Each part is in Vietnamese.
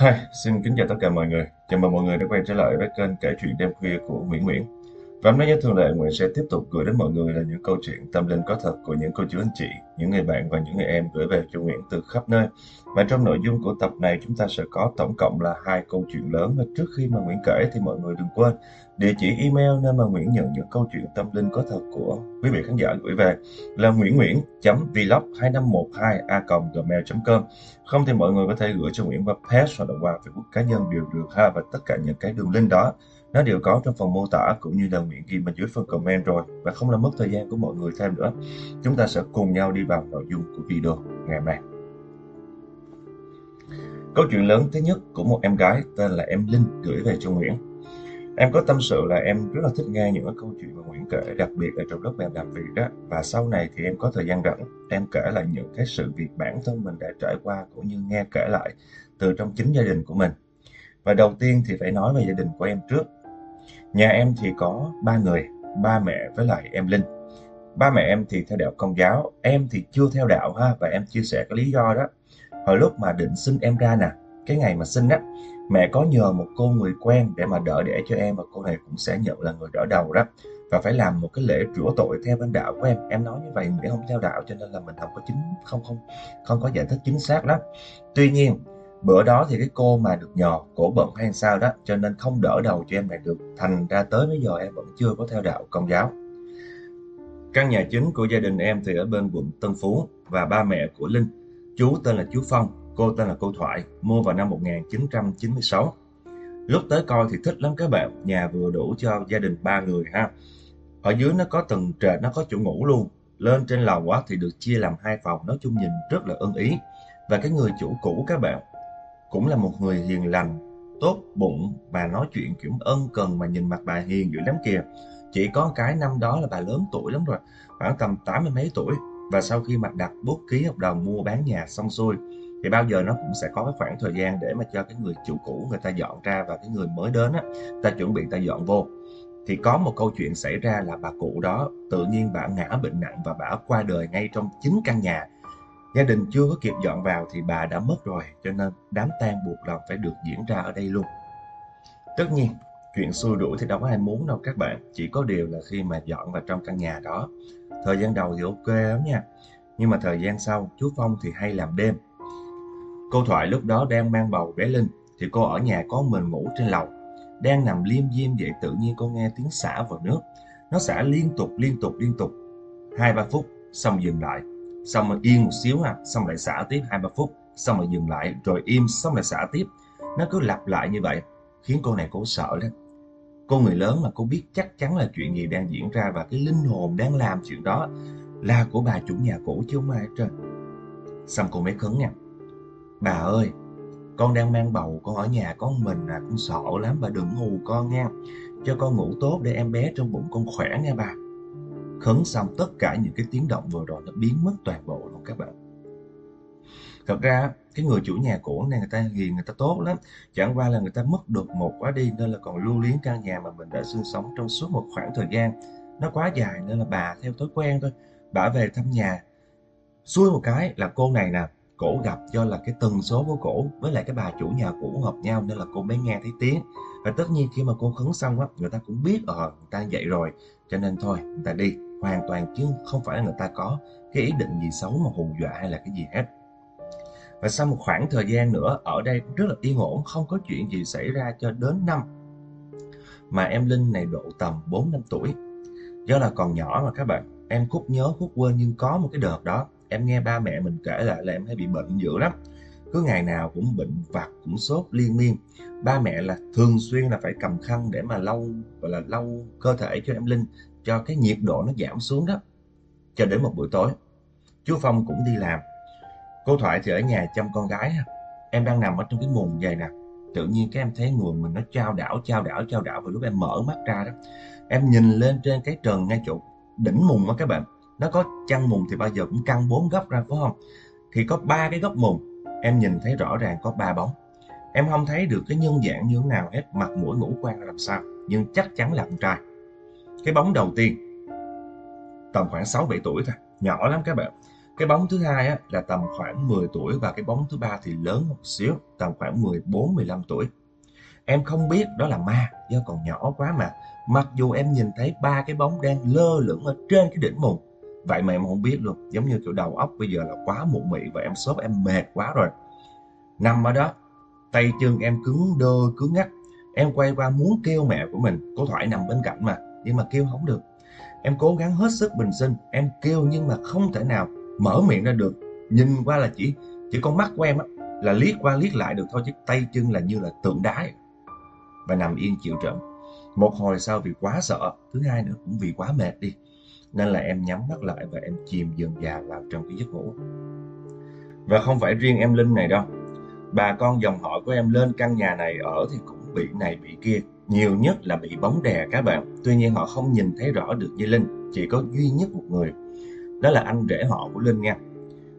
Hi, xin kính chào tất cả mọi người. Chào mừng mọi người đã quay trở lại với kênh kể chuyện đêm khuya của Nguyễn Nguyễn. Và nói như thường lệ, Nguyễn sẽ tiếp tục gửi đến mọi người là những câu chuyện tâm linh có thật của những cô chú anh chị, những người bạn và những người em gửi về cho Nguyễn từ khắp nơi. Và trong nội dung của tập này chúng ta sẽ có tổng cộng là hai câu chuyện lớn và trước khi mà Nguyễn kể thì mọi người đừng quên địa chỉ email nơi mà Nguyễn nhận những câu chuyện tâm linh có thật của quý vị khán giả gửi về là nguyễn nguyễn vlog 2512 a gmail.com không thì mọi người có thể gửi cho Nguyễn qua page hoặc là qua Facebook cá nhân đều được ha và tất cả những cái đường link đó nó đều có trong phần mô tả cũng như là nguyện ghi bên dưới phần comment rồi và không làm mất thời gian của mọi người thêm nữa chúng ta sẽ cùng nhau đi vào nội dung của video ngày hôm nay câu chuyện lớn thứ nhất của một em gái tên là em Linh gửi về cho Nguyễn Em có tâm sự là em rất là thích nghe những cái câu chuyện mà Nguyễn kể, đặc biệt là trong lúc em làm việc đó. Và sau này thì em có thời gian rảnh, em kể lại những cái sự việc bản thân mình đã trải qua cũng như nghe kể lại từ trong chính gia đình của mình. Và đầu tiên thì phải nói về gia đình của em trước. Nhà em thì có ba người, ba mẹ với lại em Linh. Ba mẹ em thì theo đạo công giáo, em thì chưa theo đạo ha và em chia sẻ cái lý do đó. Hồi lúc mà định sinh em ra nè, cái ngày mà sinh á, mẹ có nhờ một cô người quen để mà đỡ đẻ cho em và cô này cũng sẽ nhận là người đỡ đầu đó và phải làm một cái lễ rửa tội theo bên đạo của em em nói như vậy để không theo đạo cho nên là mình không có chính không không không có giải thích chính xác lắm tuy nhiên bữa đó thì cái cô mà được nhờ cổ bận hay sao đó cho nên không đỡ đầu cho em này được thành ra tới bây giờ em vẫn chưa có theo đạo công giáo căn nhà chính của gia đình em thì ở bên quận Tân Phú và ba mẹ của Linh chú tên là chú Phong Cô tên là cô Thoại, mua vào năm 1996. Lúc tới coi thì thích lắm các bạn, nhà vừa đủ cho gia đình ba người ha. Ở dưới nó có tầng trệt, nó có chỗ ngủ luôn. Lên trên lầu quá thì được chia làm hai phòng, nói chung nhìn rất là ưng ý. Và cái người chủ cũ các bạn cũng là một người hiền lành, tốt bụng và nói chuyện kiểu ân cần mà nhìn mặt bà hiền dữ lắm kìa. Chỉ có cái năm đó là bà lớn tuổi lắm rồi, khoảng tầm tám mươi mấy tuổi. Và sau khi mà đặt bút ký hợp đồng mua bán nhà xong xuôi thì bao giờ nó cũng sẽ có cái khoảng thời gian để mà cho cái người chủ cũ người ta dọn ra và cái người mới đến á ta chuẩn bị ta dọn vô thì có một câu chuyện xảy ra là bà cụ đó tự nhiên bà ngã bệnh nặng và bà qua đời ngay trong chính căn nhà gia đình chưa có kịp dọn vào thì bà đã mất rồi cho nên đám tang buộc lòng phải được diễn ra ở đây luôn tất nhiên chuyện xui đuổi thì đâu có ai muốn đâu các bạn chỉ có điều là khi mà dọn vào trong căn nhà đó thời gian đầu thì ok lắm nha nhưng mà thời gian sau chú phong thì hay làm đêm Cô Thoại lúc đó đang mang bầu bé Linh, thì cô ở nhà có mình ngủ trên lầu. Đang nằm liêm diêm vậy tự nhiên cô nghe tiếng xả vào nước. Nó xả liên tục, liên tục, liên tục. Hai ba phút, xong dừng lại. Xong rồi yên một xíu ha, xong lại xả tiếp hai ba phút. Xong rồi dừng lại, rồi im, xong lại xả tiếp. Nó cứ lặp lại như vậy, khiến cô này cô sợ lên Cô người lớn mà cô biết chắc chắn là chuyện gì đang diễn ra và cái linh hồn đang làm chuyện đó là của bà chủ nhà cũ chứ không ai hết trơn. Xong cô mới khấn nha. Bà ơi, con đang mang bầu, con ở nhà con mình à, con sợ lắm, bà đừng hù con nha. Cho con ngủ tốt để em bé trong bụng con khỏe nha bà. Khấn xong tất cả những cái tiếng động vừa rồi nó biến mất toàn bộ luôn các bạn. Thật ra cái người chủ nhà cũ này người ta hiền, người ta tốt lắm. Chẳng qua là người ta mất đột một quá đi nên là còn lưu luyến căn nhà mà mình đã sinh sống trong suốt một khoảng thời gian. Nó quá dài nên là bà theo thói quen thôi. Bà về thăm nhà. Xui một cái là cô này nè, cổ gặp do là cái tần số của cổ với lại cái bà chủ nhà cũ hợp nhau nên là cô mới nghe thấy tiếng và tất nhiên khi mà cô khấn xong á người ta cũng biết ờ người ta vậy rồi cho nên thôi người ta đi hoàn toàn chứ không phải là người ta có cái ý định gì xấu mà hù dọa hay là cái gì hết. Và sau một khoảng thời gian nữa, ở đây rất là yên ổn, không có chuyện gì xảy ra cho đến năm mà em Linh này độ tầm 4 năm tuổi. Do là còn nhỏ mà các bạn, em khúc nhớ khúc quên nhưng có một cái đợt đó, em nghe ba mẹ mình kể lại là em hay bị bệnh dữ lắm. Cứ ngày nào cũng bệnh vặt, cũng sốt liên miên. Ba mẹ là thường xuyên là phải cầm khăn để mà lau, gọi là lau cơ thể cho em linh cho cái nhiệt độ nó giảm xuống đó, cho đến một buổi tối. Chú phong cũng đi làm. Cô thoại thì ở nhà chăm con gái em đang nằm ở trong cái mùng vậy nè. Tự nhiên cái em thấy người mình nó trao đảo trao đảo trao đảo và lúc em mở mắt ra đó, em nhìn lên trên cái trần ngay chỗ đỉnh mùng á các bạn. Nó có chăn mùng thì bao giờ cũng căng bốn góc ra, phải không? Thì có ba cái góc mùng, em nhìn thấy rõ ràng có ba bóng. Em không thấy được cái nhân dạng như thế nào hết, mặt mũi ngũ quan là làm sao, nhưng chắc chắn là con trai cái bóng đầu tiên tầm khoảng sáu bảy tuổi thôi nhỏ lắm các bạn Cái bóng thứ hai á, là tầm khoảng 10 tuổi và cái bóng thứ ba thì lớn một xíu, tầm khoảng 14-15 tuổi. Em không biết đó là ma do còn nhỏ quá mà. Mặc dù em nhìn thấy ba cái bóng đang lơ lửng ở trên cái đỉnh mù. Vậy mà em không biết luôn, giống như kiểu đầu óc bây giờ là quá mụ mị và em sốt em mệt quá rồi. Nằm ở đó, tay chân em cứng đơ cứng ngắc. Em quay qua muốn kêu mẹ của mình, cô Thoại nằm bên cạnh mà, nhưng mà kêu không được. Em cố gắng hết sức bình sinh, em kêu nhưng mà không thể nào mở miệng ra được. Nhìn qua là chỉ chỉ con mắt của em á, là liếc qua liếc lại được thôi chứ tay chân là như là tượng đá và nằm yên chịu trận. Một hồi sau vì quá sợ, thứ hai nữa cũng vì quá mệt đi, nên là em nhắm mắt lại và em chìm dần dà vào trong cái giấc ngủ. Và không phải riêng em Linh này đâu, bà con dòng họ của em lên căn nhà này ở thì cũng bị này bị kia, nhiều nhất là bị bóng đè các bạn. Tuy nhiên họ không nhìn thấy rõ được như Linh, chỉ có duy nhất một người, đó là anh rể họ của Linh nha.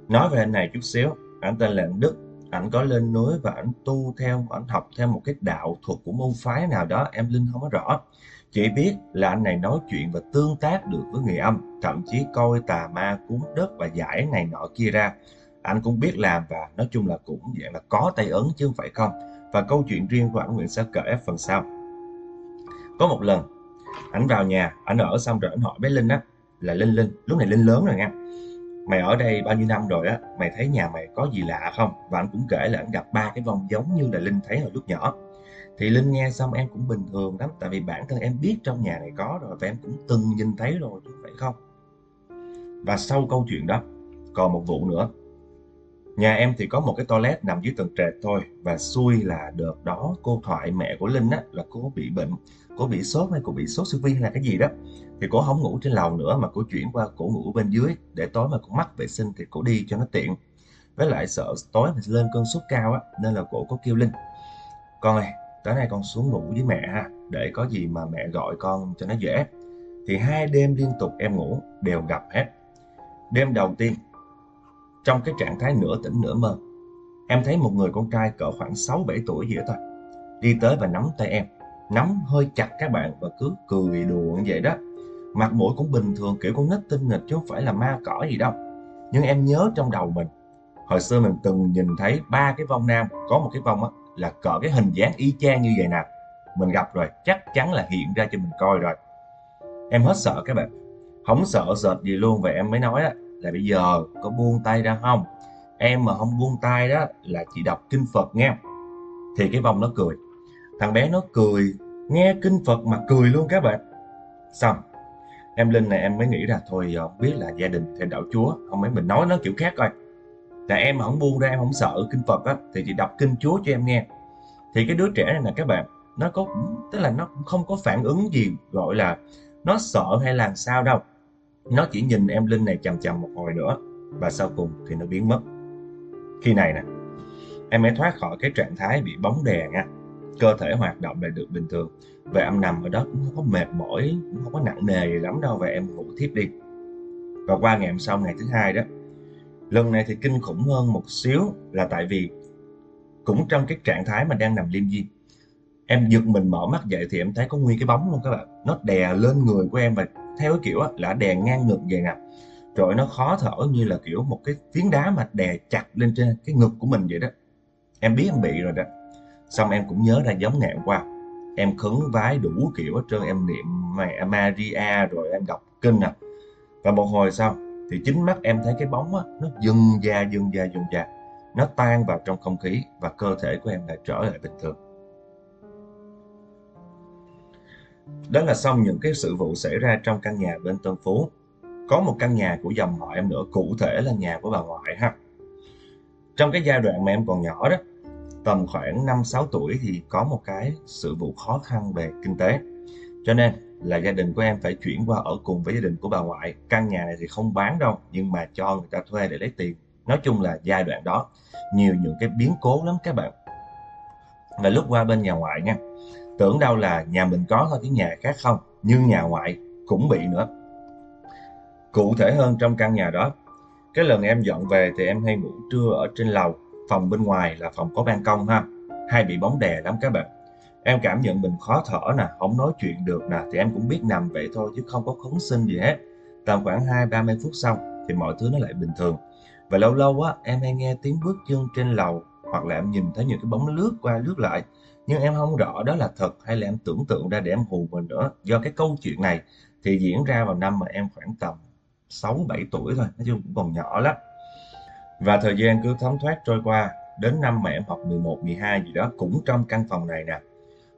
Nói về anh này chút xíu, anh tên là anh Đức, ảnh có lên núi và ảnh tu theo ảnh học theo một cái đạo thuật của môn phái nào đó em linh không có rõ. Chỉ biết là anh này nói chuyện và tương tác được với người âm thậm chí coi tà ma cúng đất và giải này nọ kia ra. Anh cũng biết làm và nói chung là cũng dạng là có tay ấn chứ không phải không. Và câu chuyện riêng của ảnh nguyện sẽ kể phần sau có một lần, ảnh vào nhà, ảnh ở xong rồi ảnh hỏi bé linh á, là linh linh, lúc này linh lớn rồi nha. Mày ở đây bao nhiêu năm rồi á? Mày thấy nhà mày có gì lạ không? Và anh cũng kể là anh gặp ba cái vong giống như là linh thấy hồi lúc nhỏ. Thì linh nghe xong em cũng bình thường lắm, tại vì bản thân em biết trong nhà này có rồi và em cũng từng nhìn thấy rồi chứ phải không? Và sau câu chuyện đó, còn một vụ nữa nhà em thì có một cái toilet nằm dưới tầng trệt thôi, và xui là đợt đó, cô thoại mẹ của linh á, là cô bị bệnh, cô bị sốt hay cô bị sốt siêu vi hay là cái gì đó. Thì cô không ngủ trên lầu nữa mà cô chuyển qua cổ ngủ bên dưới, để tối mà cô mắc vệ sinh thì cô đi cho nó tiện. Với lại sợ tối mình lên cơn sốt cao á, nên là cổ có kêu linh, con ơi, tối nay con xuống ngủ với mẹ ha, để có gì mà mẹ gọi con cho nó dễ. Thì hai đêm liên tục em ngủ đều gặp hết. Đêm đầu tiên trong cái trạng thái nửa tỉnh nửa mơ, em thấy một người con trai cỡ khoảng 6-7 tuổi gì đó thôi, đi tới và nắm tay em, nắm hơi chặt các bạn và cứ cười đùa như vậy đó. Mặt mũi cũng bình thường, kiểu con nít tinh nghịch chứ không phải là ma cỏ gì đâu. Nhưng em nhớ trong đầu mình, hồi xưa mình từng nhìn thấy ba cái vong nam, có một cái vong á, là cỡ cái hình dáng y chang như vậy nè. Mình gặp rồi, chắc chắn là hiện ra cho mình coi rồi. Em hết sợ các bạn, không sợ sệt gì luôn và em mới nói á là bây giờ có buông tay ra không? Em mà không buông tay đó là chị đọc kinh phật nghe. Thì cái vòng nó cười. Thằng bé nó cười, nghe kinh phật mà cười luôn các bạn. Xong, em linh này em mới nghĩ ra, thôi ờ, không biết là gia đình thầy đạo chúa, không mấy mình nói nó kiểu khác coi. Là em mà không buông ra, em không sợ kinh phật á, thì chị đọc kinh chúa cho em nghe. Thì cái đứa trẻ này nè các bạn, nó có tức là nó cũng không có phản ứng gì, gọi là, nó sợ hay là sao đâu nó chỉ nhìn em linh này chằm chằm một hồi nữa, và sau cùng thì nó biến mất. Khi này nè, em mới thoát khỏi cái trạng thái bị bóng đè nha cơ thể hoạt động lại được bình thường, và em nằm ở đó cũng không có mệt mỏi, cũng không có nặng nề gì lắm đâu, và em ngủ thiếp đi. Và qua ngày hôm sau, ngày thứ hai đó lần này thì kinh khủng hơn một xíu là tại vì cũng trong cái trạng thái mà đang nằm liêm diêm. Em giật mình mở mắt dậy thì em thấy có nguyên cái bóng luôn các bạn. Nó đè lên người của em và theo cái kiểu là đè ngang ngực về nè. Rồi nó khó thở như là kiểu một cái phiến đá mà đè chặt lên trên cái ngực của mình vậy đó. Em biết em bị rồi đó. Xong em cũng nhớ ra giống ngày hôm qua. Em khấn vái đủ kiểu hết trơn em niệm mẹ Maria rồi em đọc kinh nè. Và một hồi sau thì chính mắt em thấy cái bóng á, nó dừng da dừng da dừng da. Nó tan vào trong không khí và cơ thể của em lại trở lại bình thường. Đó là xong những cái sự vụ xảy ra trong căn nhà bên Tân Phú có một căn nhà của dòng họ em nữa cụ thể là nhà của bà ngoại ha trong cái giai đoạn mà em còn nhỏ đó tầm khoảng 5-6 tuổi thì có một cái sự vụ khó khăn về kinh tế. Cho nên là gia đình của em phải chuyển qua ở cùng với gia đình của bà ngoại. Căn nhà này thì không bán đâu, nhưng mà cho người ta thuê để lấy tiền. Nói chung là giai đoạn đó nhiều những cái biến cố lắm các bạn. Và lúc qua bên nhà ngoại nha, tưởng đâu là nhà mình có thôi chứ nhà khác không, nhưng nhà ngoại cũng bị nữa. Cụ thể hơn trong căn nhà đó, cái lần em dọn về thì em hay ngủ trưa ở trên lầu phòng bên ngoài là phòng có ban công ha hay bị bóng đè lắm các bạn em cảm nhận mình khó thở nè không nói chuyện được nè thì em cũng biết nằm vậy thôi chứ không có khấn sinh gì hết tầm khoảng hai ba mươi phút sau thì mọi thứ nó lại bình thường. Và lâu lâu á, em hay nghe tiếng bước chân trên lầu hoặc là em nhìn thấy những cái bóng lướt qua lướt lại. Nhưng em không rõ đó là thật hay là em tưởng tượng ra để em hù mình nữa. Do cái câu chuyện này thì diễn ra vào năm mà em khoảng tầm 6-7 tuổi thôi, nói chung cũng còn nhỏ lắm. Và thời gian cứ thấm thoát trôi qua, đến năm mà em học 11, 12 gì đó cũng trong căn phòng này nè.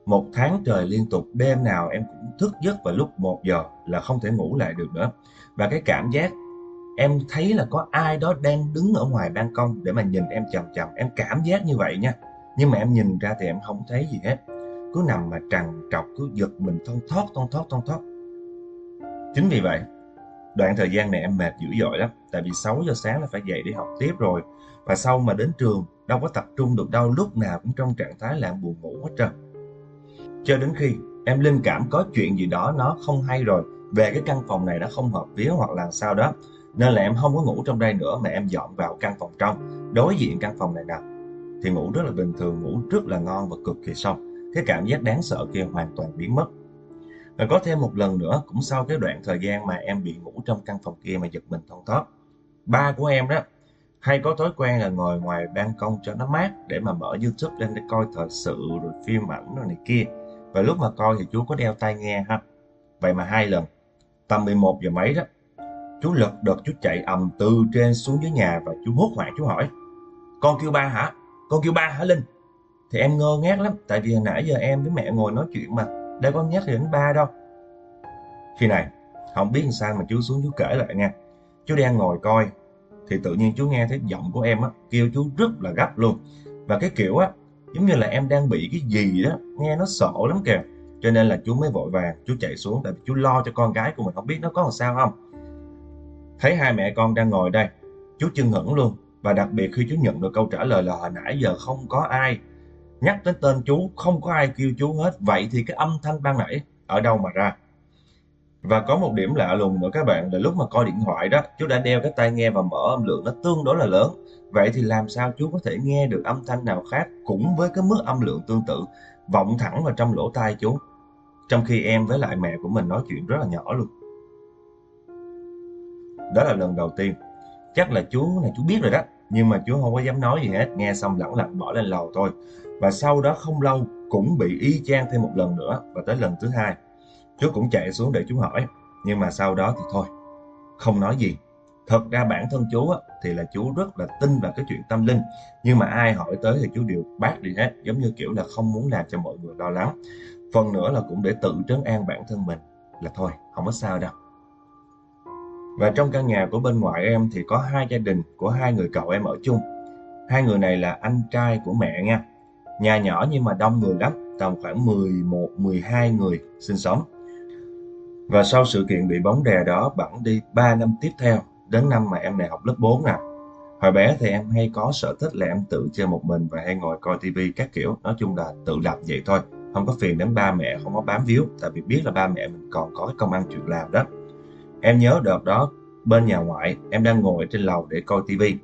Một tháng trời liên tục, đêm nào em cũng thức giấc vào lúc 1 giờ là không thể ngủ lại được nữa. Và cái cảm giác em thấy là có ai đó đang đứng ở ngoài ban công để mà nhìn em chằm chằm. Em cảm giác như vậy nha. Nhưng mà em nhìn ra thì em không thấy gì hết. Cứ nằm mà trằn trọc, cứ giật mình thon thót, thon thót, thon thót. Chính vì vậy, đoạn thời gian này em mệt dữ dội lắm. Tại vì 6 giờ sáng là phải dậy để học tiếp rồi. Và sau mà đến trường, đâu có tập trung được đâu, lúc nào cũng trong trạng thái lạng buồn ngủ hết trơn. Cho đến khi em linh cảm có chuyện gì đó nó không hay rồi, về cái căn phòng này nó không hợp vía hoặc là sao đó, nên là em không có ngủ trong đây nữa mà em dọn vào căn phòng trong, đối diện căn phòng này nè. Thì ngủ rất là bình thường, ngủ rất là ngon và cực kỳ sâu. Cái cảm giác đáng sợ kia hoàn toàn biến mất. Và có thêm một lần nữa, cũng sau cái đoạn thời gian mà em bị ngủ trong căn phòng kia mà giật mình thon thót. Ba của em đó, hay có thói quen là ngồi ngoài ban công cho nó mát để mà mở YouTube lên để coi thời sự rồi phim ảnh rồi này kia. Và lúc mà coi thì chú có đeo tai nghe ha. Vậy mà hai lần, tầm 11 giờ mấy đó, chú lật đật chú chạy ầm từ trên xuống dưới nhà và chú hốt hoảng chú hỏi Con kêu ba hả? Con kêu ba hả Linh? Thì em ngơ ngác lắm, tại vì hồi nãy giờ em với mẹ ngồi nói chuyện mà, đâu có nhắc đến ba đâu. Khi này, không biết làm sao mà chú xuống chú kể lại nha. Chú đang ngồi coi, thì tự nhiên chú nghe thấy giọng của em á, kêu chú rất là gấp luôn. Và cái kiểu á, giống như là em đang bị cái gì đó, nghe nó sợ lắm kìa. Cho nên là chú mới vội vàng, chú chạy xuống tại vì chú lo cho con gái của mình không biết nó có làm sao không. Thấy hai mẹ con đang ngồi đây, chú chưng hửng luôn. Và đặc biệt khi chú nhận được câu trả lời là hồi nãy giờ không có ai nhắc đến tên chú, không có ai kêu chú hết. Vậy thì cái âm thanh ban nãy ở đâu mà ra? Và có một điểm lạ lùng nữa các bạn là lúc mà coi điện thoại đó, chú đã đeo cái tai nghe và mở âm lượng nó tương đối là lớn. Vậy thì làm sao chú có thể nghe được âm thanh nào khác cũng với cái mức âm lượng tương tự vọng thẳng vào trong lỗ tai chú? Trong khi em với lại mẹ của mình nói chuyện rất là nhỏ luôn. Đó là lần đầu tiên. Chắc là chú này chú biết rồi đó, nhưng mà chú không có dám nói gì hết, nghe xong lẳng lặng bỏ lên lầu thôi. Và sau đó không lâu cũng bị y chang thêm một lần nữa và tới lần thứ hai Chú cũng chạy xuống để chú hỏi, nhưng mà sau đó thì thôi, không nói gì. Thật ra bản thân chú á, thì là chú rất là tin vào cái chuyện tâm linh, nhưng mà ai hỏi tới thì chú đều bác đi hết, giống như kiểu là không muốn làm cho mọi người lo lắng. Phần nữa là cũng để tự trấn an bản thân mình là thôi, không có sao đâu. Và trong căn nhà của bên ngoại em thì có hai gia đình của hai người cậu em ở chung. Hai người này là anh trai của mẹ nha. Nhà nhỏ nhưng mà đông người lắm, tầm khoảng 11, 12 người sinh sống. Và sau sự kiện bị bóng đè đó bẵng đi 3 năm tiếp theo, đến năm mà em này học lớp 4 nè. Hồi bé thì em hay có sở thích là em tự chơi một mình và hay ngồi coi tivi các kiểu, nói chung là tự lập vậy thôi. Không có phiền đến ba mẹ, không có bám víu, tại vì biết là ba mẹ mình còn có cái công ăn chuyện làm đó. Em nhớ đợt đó, bên nhà ngoại, em đang ngồi trên lầu để coi tivi.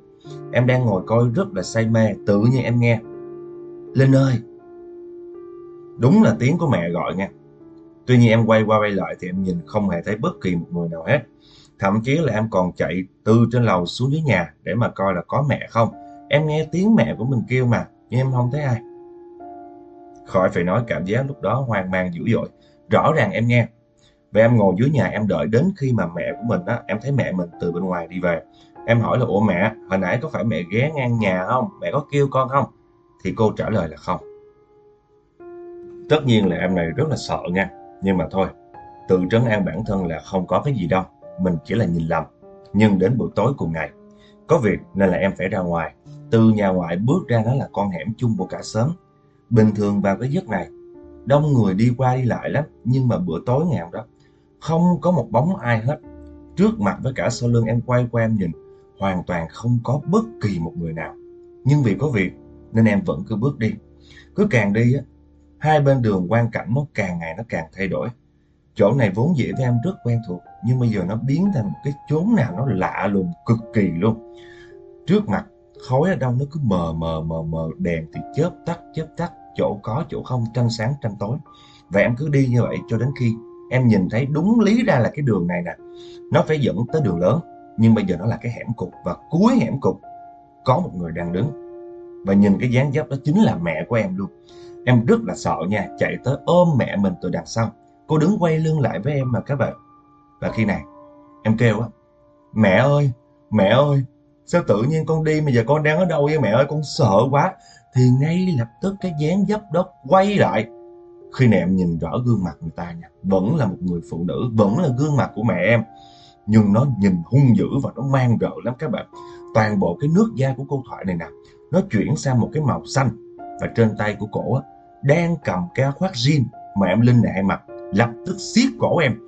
Em đang ngồi coi rất là say mê, tự nhiên em nghe. Linh ơi! Đúng là tiếng của mẹ gọi nha. Tuy nhiên em quay qua quay lại thì em nhìn không hề thấy bất kỳ một người nào hết. Thậm chí là em còn chạy từ trên lầu xuống dưới nhà để mà coi là có mẹ không. Em nghe tiếng mẹ của mình kêu mà, nhưng em không thấy ai. Khỏi phải nói cảm giác lúc đó hoang mang dữ dội. Rõ ràng em nghe. Và em ngồi dưới nhà em đợi đến khi mà mẹ của mình á, em thấy mẹ mình từ bên ngoài đi về. Em hỏi là ủa mẹ, hồi nãy có phải mẹ ghé ngang nhà không? Mẹ có kêu con không? Thì cô trả lời là không. Tất nhiên là em này rất là sợ nha nhưng mà thôi, tự trấn an bản thân là không có cái gì đâu, mình chỉ là nhìn lầm. Nhưng đến buổi tối cùng ngày, có việc nên là em phải ra ngoài. Từ nhà ngoại bước ra đó là con hẻm chung của cả xóm. Bình thường vào cái giấc này, đông người đi qua đi lại lắm, nhưng mà bữa tối ngày hôm đó, không có một bóng ai hết. Trước mặt với cả sau lưng em quay qua em nhìn, hoàn toàn không có bất kỳ một người nào. Nhưng vì có việc nên em vẫn cứ bước đi. Cứ càng đi á, hai bên đường quan cảnh nó càng ngày nó càng thay đổi. Chỗ này vốn dĩ với em rất quen thuộc, nhưng bây giờ nó biến thành một cái chốn nào nó lạ lùng cực kỳ luôn. Trước mặt, khói ở đâu nó cứ mờ mờ mờ mờ, đèn thì chớp tắt chớp tắt, chỗ có chỗ không, tranh sáng tranh tối. Và em cứ đi như vậy cho đến khi em nhìn thấy đúng lý ra là cái đường này nè, nó phải dẫn tới đường lớn. Nhưng bây giờ nó là cái hẻm cục và cuối hẻm cục có một người đang đứng. Và nhìn cái dáng dấp đó chính là mẹ của em luôn. Em rất là sợ nha, chạy tới ôm mẹ mình từ đằng sau. Cô đứng quay lưng lại với em mà các bạn. Và khi này, em kêu á, mẹ ơi, mẹ ơi, sao tự nhiên con đi mà giờ con đang ở đâu vậy mẹ ơi, con sợ quá. Thì ngay lập tức cái dáng dấp đó quay lại. Khi này em nhìn rõ gương mặt người ta nha, vẫn là một người phụ nữ, vẫn là gương mặt của mẹ em. Nhưng nó nhìn hung dữ và nó mang rợ lắm các bạn. Toàn bộ cái nước da của cô thoại này nè, nó chuyển sang một cái màu xanh. Và trên tay của cổ á, đang cầm cái khoác jean mà em Linh nại mặt mặc, lập tức siết cổ em.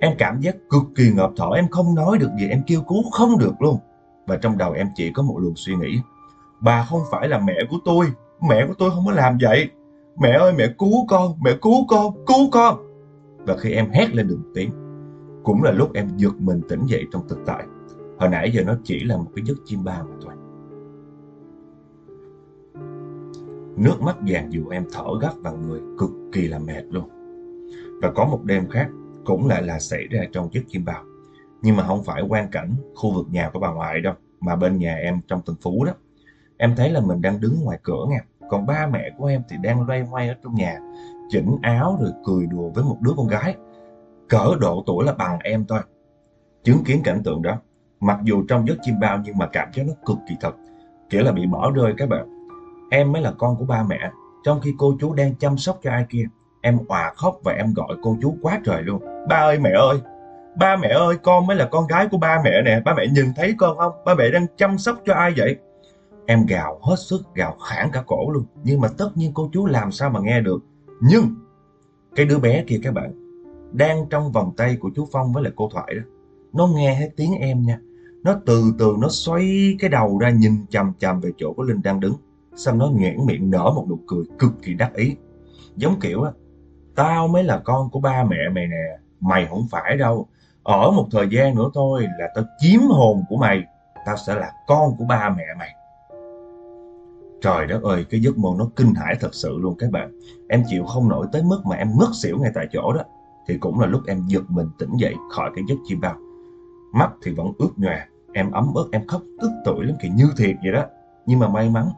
Em cảm giác cực kỳ ngợp thở, em không nói được gì, em kêu cứu không được luôn. Và trong đầu em chỉ có một luồng suy nghĩ, bà không phải là mẹ của tôi, mẹ của tôi không có làm vậy. Mẹ ơi mẹ cứu con, mẹ cứu con, cứu con. Và khi em hét lên đường tiếng, cũng là lúc em giật mình tỉnh dậy trong thực tại. Hồi nãy giờ nó chỉ là một cái giấc chim bao mà thôi. Nước mắt vàng dù em thở gấp vào người cực kỳ là mệt luôn. Và có một đêm khác cũng lại là xảy ra trong giấc chim bao. Nhưng mà không phải quan cảnh khu vực nhà của bà ngoại đâu, mà bên nhà em trong Tân Phú đó. Em thấy là mình đang đứng ngoài cửa nha, còn ba mẹ của em thì đang loay hoay ở trong nhà, chỉnh áo rồi cười đùa với một đứa con gái. Cỡ độ tuổi là bằng em thôi. Chứng kiến cảnh tượng đó, mặc dù trong giấc chim bao nhưng mà cảm giác nó cực kỳ thật. Kiểu là bị bỏ rơi các bạn Em mới là con của ba mẹ, trong khi cô chú đang chăm sóc cho ai kia. Em òa khóc và em gọi cô chú quá trời luôn. Ba ơi mẹ ơi, ba mẹ ơi con mới là con gái của ba mẹ nè, ba mẹ nhìn thấy con không? Ba mẹ đang chăm sóc cho ai vậy? Em gào hết sức, gào khản cả cổ luôn. Nhưng mà tất nhiên cô chú làm sao mà nghe được. Nhưng cái đứa bé kia các bạn, đang trong vòng tay của chú Phong với lại cô Thoại đó. Nó nghe hết tiếng em nha. Nó từ từ nó xoay cái đầu ra nhìn chằm chằm về chỗ của Linh đang đứng. Xong nó nhoẻn miệng nở một nụ cười cực kỳ đắc ý. Giống kiểu á, tao mới là con của ba mẹ mày nè, mày không phải đâu. Ở một thời gian nữa thôi là tao chiếm hồn của mày, tao sẽ là con của ba mẹ mày. Trời đất ơi, cái giấc mơ nó kinh hãi thật sự luôn các bạn. Em chịu không nổi tới mức mà em ngất xỉu ngay tại chỗ đó. Thì cũng là lúc em giật mình tỉnh dậy khỏi cái giấc chim bao. Mắt thì vẫn ướt nhòe, em ấm ức, em khóc tức tưởi lắm kìa như thiệt vậy đó. Nhưng mà may mắn,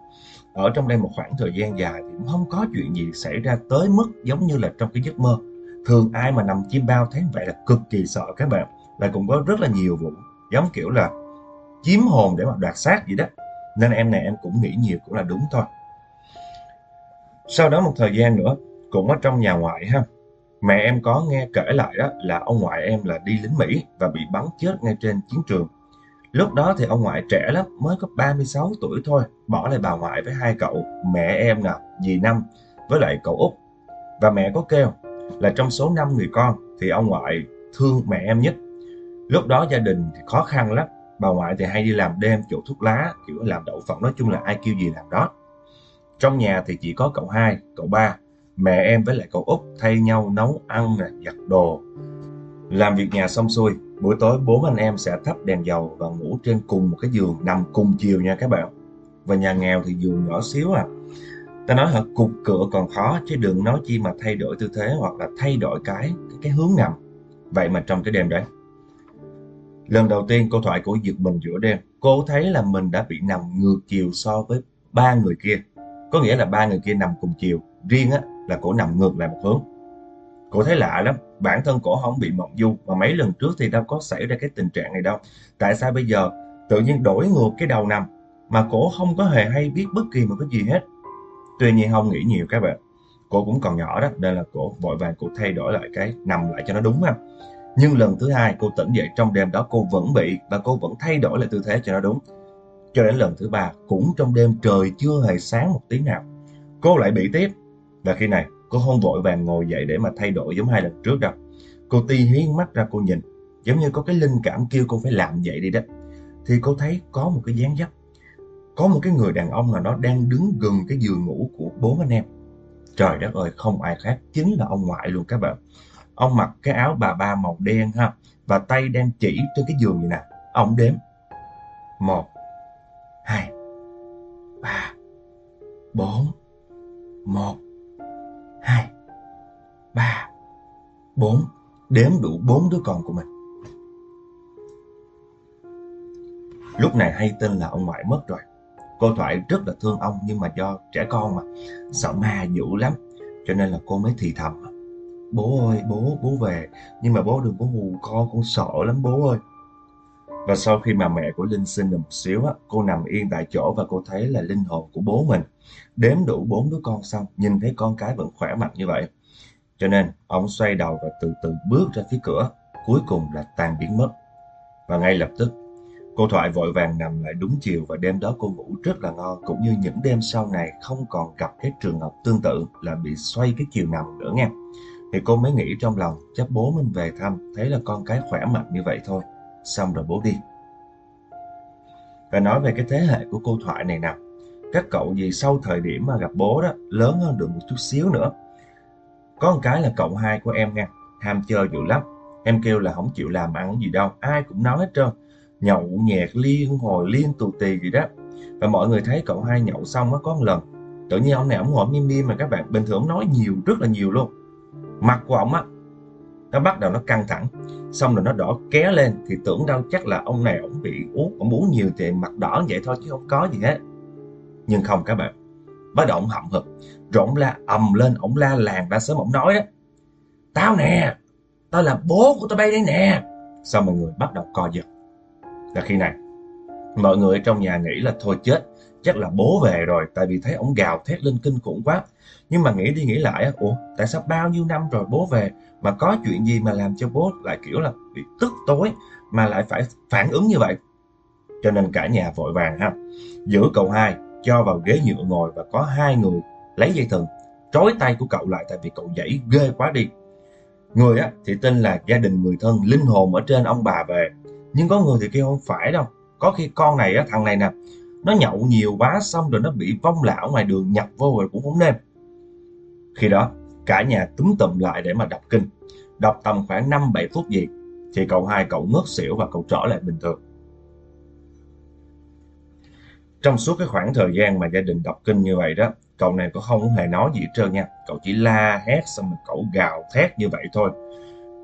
ở trong đây một khoảng thời gian dài thì cũng không có chuyện gì xảy ra tới mức giống như là trong cái giấc mơ. Thường ai mà nằm chim bao thấy vậy là cực kỳ sợ các bạn. Là cũng có rất là nhiều vụ giống kiểu là chiếm hồn để mà đoạt xác vậy đó. Nên em này em cũng nghĩ nhiều cũng là đúng thôi. Sau đó một thời gian nữa, cũng ở trong nhà ngoại ha, mẹ em có nghe kể lại đó là ông ngoại em là đi lính Mỹ và bị bắn chết ngay trên chiến trường. Lúc đó thì ông ngoại trẻ lắm, mới có 36 tuổi thôi, bỏ lại bà ngoại với hai cậu, mẹ em nè, dì Năm, với lại cậu Út. Và mẹ có kêu là trong số 5 người con thì ông ngoại thương mẹ em nhất. Lúc đó gia đình thì khó khăn lắm, bà ngoại thì hay đi làm đêm chỗ thuốc lá, kiểu làm đậu phộng, nói chung là ai kêu gì làm đó. Trong nhà thì chỉ có cậu hai, cậu ba, mẹ em với lại cậu Út thay nhau nấu ăn, giặt đồ. Làm việc nhà xong xuôi, Buổi tối bốn anh em sẽ thắp đèn dầu và ngủ trên cùng một cái giường nằm cùng chiều nha các bạn. Và nhà nghèo thì giường nhỏ xíu à. Ta nói là cục cửa còn khó chứ đừng nói chi mà thay đổi tư thế hoặc là thay đổi cái cái, cái hướng nằm. Vậy mà trong cái đêm đấy, lần đầu tiên cô thoại của giật mình giữa đêm, cô thấy là mình đã bị nằm ngược chiều so với ba người kia. Có nghĩa là ba người kia nằm cùng chiều, riêng á là cổ nằm ngược lại một hướng. Cô thấy lạ lắm, bản thân cổ không bị mộng du, mà mấy lần trước thì đâu có xảy ra cái tình trạng này đâu. Tại sao bây giờ tự nhiên đổi ngược cái đầu nằm, mà cổ không có hề hay biết bất kỳ một cái gì hết. Tuy nhiên không nghĩ nhiều các bạn. cổ cũng còn nhỏ đó, nên là cổ vội vàng cổ thay đổi lại cái nằm lại cho nó đúng ha. Nhưng lần thứ hai cô tỉnh dậy trong đêm đó cô vẫn bị và cô vẫn thay đổi lại tư thế cho nó đúng. Cho đến lần thứ ba, cũng trong đêm trời chưa hề sáng một tí nào, cô lại bị tiếp. Và khi này, Cô không vội vàng ngồi dậy để mà thay đổi giống hai lần trước đâu. Cô ti hiến mắt ra cô nhìn, giống như có cái linh cảm kêu cô phải làm vậy đi đó. Thì cô thấy có một cái dáng dấp. Có một cái người đàn ông nào đó đang đứng gần cái giường ngủ của bốn anh em. Trời đất ơi, không ai khác, chính là ông ngoại luôn các bạn. Ông mặc cái áo bà ba màu đen ha, và tay đang chỉ trên cái giường vậy nè. Ông đếm. Một, hai, ba, bốn, một, hai, ba, bốn, đếm đủ bốn đứa con của mình. Lúc này hay tin là ông ngoại mất rồi. Cô Thoại rất là thương ông nhưng mà do trẻ con mà, sợ ma dữ lắm. Cho nên là cô mới thì thầm. Bố ơi, bố, bố về. Nhưng mà bố đừng có hù con, con sợ lắm bố ơi. Và sau khi mà mẹ của Linh sinh được một xíu á, cô nằm yên tại chỗ và cô thấy là linh hồn của bố mình. Đếm đủ bốn đứa con xong, nhìn thấy con cái vẫn khỏe mạnh như vậy. Cho nên, ông xoay đầu và từ từ bước ra phía cửa, cuối cùng là tan biến mất. Và ngay lập tức, cô Thoại vội vàng nằm lại đúng chiều và đêm đó cô ngủ rất là ngon, cũng như những đêm sau này không còn gặp cái trường hợp tương tự là bị xoay cái chiều nằm nữa nghe thì cô mới nghĩ trong lòng, chắc bố mình về thăm, thấy là con cái khỏe mạnh như vậy thôi xong rồi bố đi. Và nói về cái thế hệ của cô Thoại này nào. Các cậu gì sau thời điểm mà gặp bố đó lớn hơn được một chút xíu nữa. Có một cái là cậu hai của em nha, ham chơi dữ lắm. Em kêu là không chịu làm ăn gì đâu, ai cũng nói hết trơn. Nhậu nhẹt liên hồi liên tù tì gì đó. Và mọi người thấy cậu hai nhậu xong á có một lần. Tự nhiên ông này ông ngồi im im mà các bạn bình thường ông nói nhiều, rất là nhiều luôn. Mặt của ông á, nó bắt đầu nó căng thẳng. Xong rồi nó đỏ ké lên thì tưởng đâu chắc là ông này ông bị uống ông uống nhiều thì mặt đỏ vậy thôi chứ không có gì hết. Nhưng không các bạn bắt đầu ông hậm hực. Rồi ông la ầm lên ông la làng ra sớm ông nói đó tao nè tao là bố của tao bay đây nè. Xong mọi người bắt đầu co giật. Là khi này mọi người trong nhà nghĩ là thôi chết chắc là bố về rồi, tại vì thấy ông gào thét lên kinh khủng quá. Nhưng mà nghĩ đi nghĩ lại ủa, tại sao bao nhiêu năm rồi bố về? Mà có chuyện gì mà làm cho bố lại kiểu là bị tức tối, mà lại phải phản ứng như vậy? Cho nên cả nhà vội vàng ha. Giữ cậu hai, cho vào ghế nhựa ngồi và có hai người lấy dây thừng, trói tay của cậu lại tại vì cậu dãy ghê quá đi. Người á, thì tin là gia đình người thân, linh hồn ở trên ông bà về. Nhưng có người thì kêu không phải đâu. Có khi con này á, thằng này nè nó nhậu nhiều quá xong rồi nó bị vong lão ngoài đường nhập vô rồi cũng không nên. Khi đó, cả nhà túm tụm lại để mà đọc kinh. Đọc tầm khoảng 5-7 phút gì, thì cậu hai cậu ngất xỉu và cậu trở lại bình thường. Trong suốt cái khoảng thời gian mà gia đình đọc kinh như vậy đó, cậu này cũng không hề nói gì hết trơn nha. Cậu chỉ la hét xong rồi cậu gào thét như vậy thôi.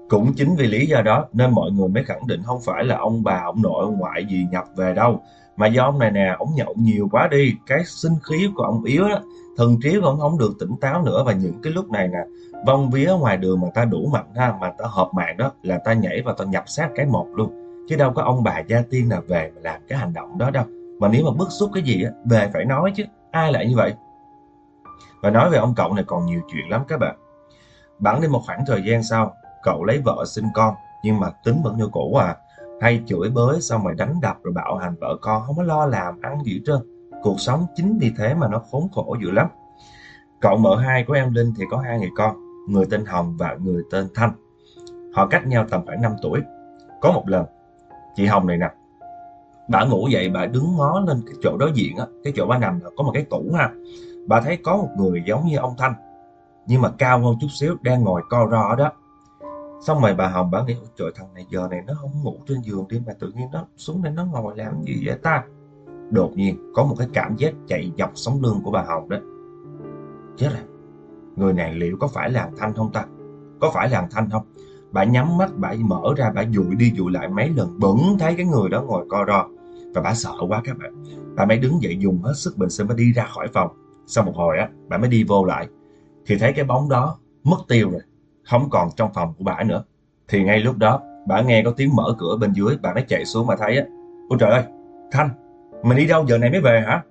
Cũng chính vì lý do đó, nên mọi người mới khẳng định không phải là ông bà, ông nội ông ngoại gì nhập về đâu mà do ông này nè ông nhậu nhiều quá đi, cái sinh khí của ông yếu đó, thần trí của ông không được tỉnh táo nữa. Và những cái lúc này nè, vong vía ngoài đường mà ta đủ mạnh ha, mà ta hợp mạng đó, là ta nhảy và ta nhập sát cái một luôn. Chứ đâu có ông bà gia tiên nào về mà làm cái hành động đó đâu. Mà nếu mà bức xúc cái gì á, về phải nói chứ, ai lại như vậy? Và nói về ông cậu này còn nhiều chuyện lắm các bạn. Bẵng đi một khoảng thời gian sau, cậu lấy vợ sinh con, nhưng mà tính vẫn như cũ à hay chửi bới xong rồi đánh đập rồi bạo hành vợ con, không có lo làm, ăn gì hết trơn. Cuộc sống chính vì thế mà nó khốn khổ dữ lắm. Cậu mợ hai của em linh thì có hai người con, người tên hồng và người tên thanh. Họ cách nhau tầm khoảng 5 tuổi. Có một lần, chị hồng này nè, bà ngủ dậy, bà đứng ngó lên cái chỗ đối diện á, cái chỗ bà nằm có một cái tủ ha. Bà thấy có một người giống như ông thanh, nhưng mà cao hơn chút xíu, đang ngồi co ro đó xong rồi bà hồng bà nghĩ trời, thằng này giờ này nó không ngủ trên giường đi mà tự nhiên nó xuống đây nó ngồi làm gì vậy ta? Đột nhiên có một cái cảm giác chạy dọc sống lưng của bà hồng đó. Chết rồi. Người này liệu có phải là thanh không ta? Có phải là thanh không? Bà nhắm mắt, bà mở ra, bà dụi đi dụi lại mấy lần vẫn thấy cái người đó ngồi co ro. Và bà sợ quá các bạn. Bà mới đứng dậy dùng hết sức bình sinh mới đi ra khỏi phòng. Sau một hồi á, bà mới đi vô lại. Thì thấy cái bóng đó mất tiêu rồi không còn trong phòng của bà nữa. Thì ngay lúc đó, bà nghe có tiếng mở cửa bên dưới, bà mới chạy xuống mà thấy á. Ôi trời ơi, thanh mình đi đâu giờ này mới về hả?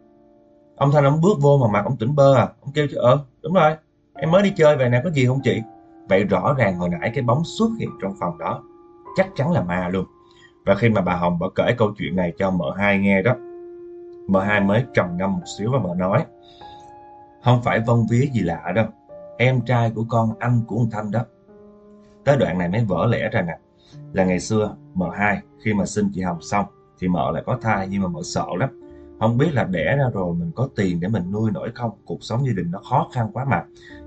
Ông thanh ông bước vô mà mặt ông tỉnh bơ à. Ông kêu chứ ờ đúng rồi, em mới đi chơi về nè, có gì không chị? Vậy rõ ràng hồi nãy cái bóng xuất hiện trong phòng đó, chắc chắn là ma luôn. Và khi mà bà hồng bà kể câu chuyện này cho mợ hai nghe đó, mợ hai mới trầm ngâm một xíu và mợ nói, không phải vong vía gì lạ đâu em trai của con anh của ông Thanh đó. Tới đoạn này mới vỡ lẽ ra nè, là ngày xưa mợ hai khi mà sinh chị Hồng xong thì mợ lại có thai nhưng mà mợ sợ lắm. Không biết là đẻ ra rồi mình có tiền để mình nuôi nổi không, cuộc sống gia đình nó khó khăn quá mà.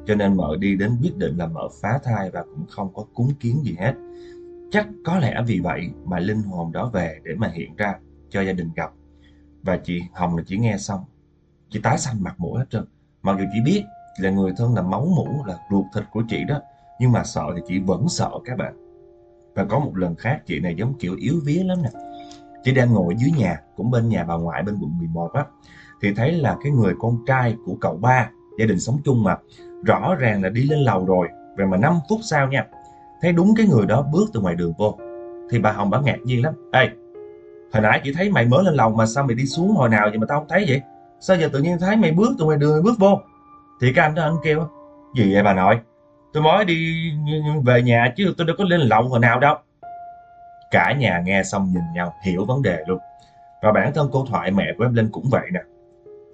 Cho nên mợ đi đến quyết định là mợ phá thai và cũng không có cúng kiến gì hết. Chắc có lẽ vì vậy mà linh hồn đó về để mà hiện ra cho gia đình gặp. Và chị Hồng là chỉ nghe xong, chị tái xanh mặt mũi hết trơn. Mặc dù chị biết là người thân là máu mủ là ruột thịt của chị đó nhưng mà sợ thì chị vẫn sợ các bạn và có một lần khác chị này giống kiểu yếu vía lắm nè chị đang ngồi dưới nhà, cũng bên nhà bà ngoại bên quận 11 á, thì thấy là cái người con trai của cậu ba, gia đình sống chung mà, rõ ràng là đi lên lầu rồi, về mà 5 phút sau nha, thấy đúng cái người đó bước từ ngoài đường vô. Thì bà Hồng bà ngạc nhiên lắm. Ê, hồi nãy chị thấy mày mới lên lầu mà sao mày đi xuống hồi nào vậy mà tao không thấy vậy? Sao giờ tự nhiên thấy mày bước từ ngoài đường mày bước vô? Thì cái anh đó anh kêu, gì vậy bà nội? Tôi mới đi về nhà chứ tôi đâu có lên lầu hồi nào đâu. Cả nhà nghe xong nhìn nhau, hiểu vấn đề luôn. Và bản thân cô Thoại mẹ của em Linh cũng vậy nè.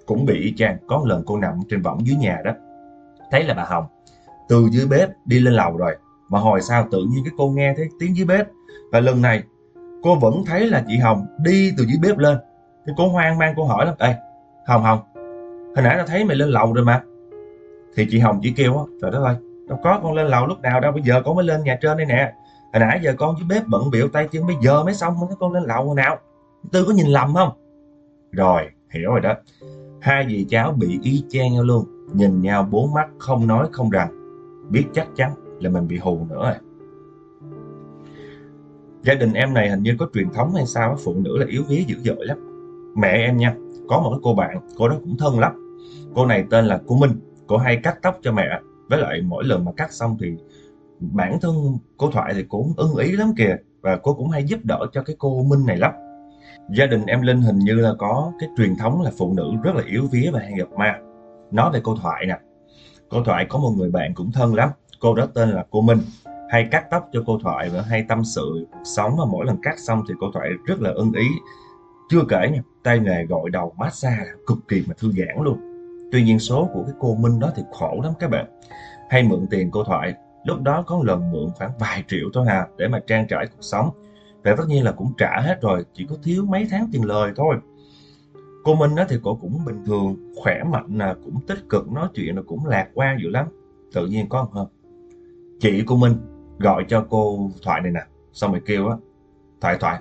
Cũng bị chàng có một lần cô nằm trên võng dưới nhà đó. Thấy là bà Hồng, từ dưới bếp đi lên lầu rồi. Mà hồi sau tự nhiên cái cô nghe thấy tiếng dưới bếp. Và lần này cô vẫn thấy là chị Hồng đi từ dưới bếp lên. Thì cô hoang mang cô hỏi lắm. Ê, Hồng Hồng, hồi nãy tao thấy mày lên lầu rồi mà. Thì chị Hồng chỉ kêu á, trời đất ơi, đâu có con lên lầu lúc nào đâu, bây giờ con mới lên nhà trên đây nè. Hồi nãy giờ con dưới bếp bận biểu tay chân bây giờ mới xong mới con lên lầu hồi nào. Tư có nhìn lầm không? Rồi, hiểu rồi đó. Hai dì cháu bị ý chang nhau luôn. Nhìn nhau bốn mắt không nói không rằng. Biết chắc chắn là mình bị hù nữa rồi. Gia đình em này hình như có truyền thống hay sao phụ nữ là yếu vía dữ dội lắm. Mẹ em nha, có một cái cô bạn, cô đó cũng thân lắm. Cô này tên là cô Minh, cô hay cắt tóc cho mẹ. Với lại mỗi lần mà cắt xong thì bản thân cô Thoại thì cũng ưng ý lắm kìa. Và cô cũng hay giúp đỡ cho cái cô Minh này lắm. Gia đình em Linh hình như là có cái truyền thống là phụ nữ rất là yếu vía và hay gặp ma. Nói về cô Thoại nè. Cô Thoại có một người bạn cũng thân lắm. Cô đó tên là cô Minh. Hay cắt tóc cho cô Thoại và hay tâm sự cuộc sống và mỗi lần cắt xong thì cô Thoại rất là ưng ý. Chưa kể nha, tay nghề gội đầu massage là cực kỳ mà thư giãn luôn. Tuy nhiên số của cái cô Minh đó thì khổ lắm các bạn. Hay mượn tiền cô Thoại, lúc đó có lần mượn khoảng vài triệu thôi hà để mà trang trải cuộc sống. Và tất nhiên là cũng trả hết rồi, chỉ có thiếu mấy tháng tiền lời thôi. Cô Minh đó thì cô cũng bình thường, khỏe mạnh, là cũng tích cực, nói chuyện là cũng lạc quan dữ lắm. Tự nhiên có không? Chị cô Minh gọi cho cô Thoại này nè, xong rồi kêu á, Thoại Thoại,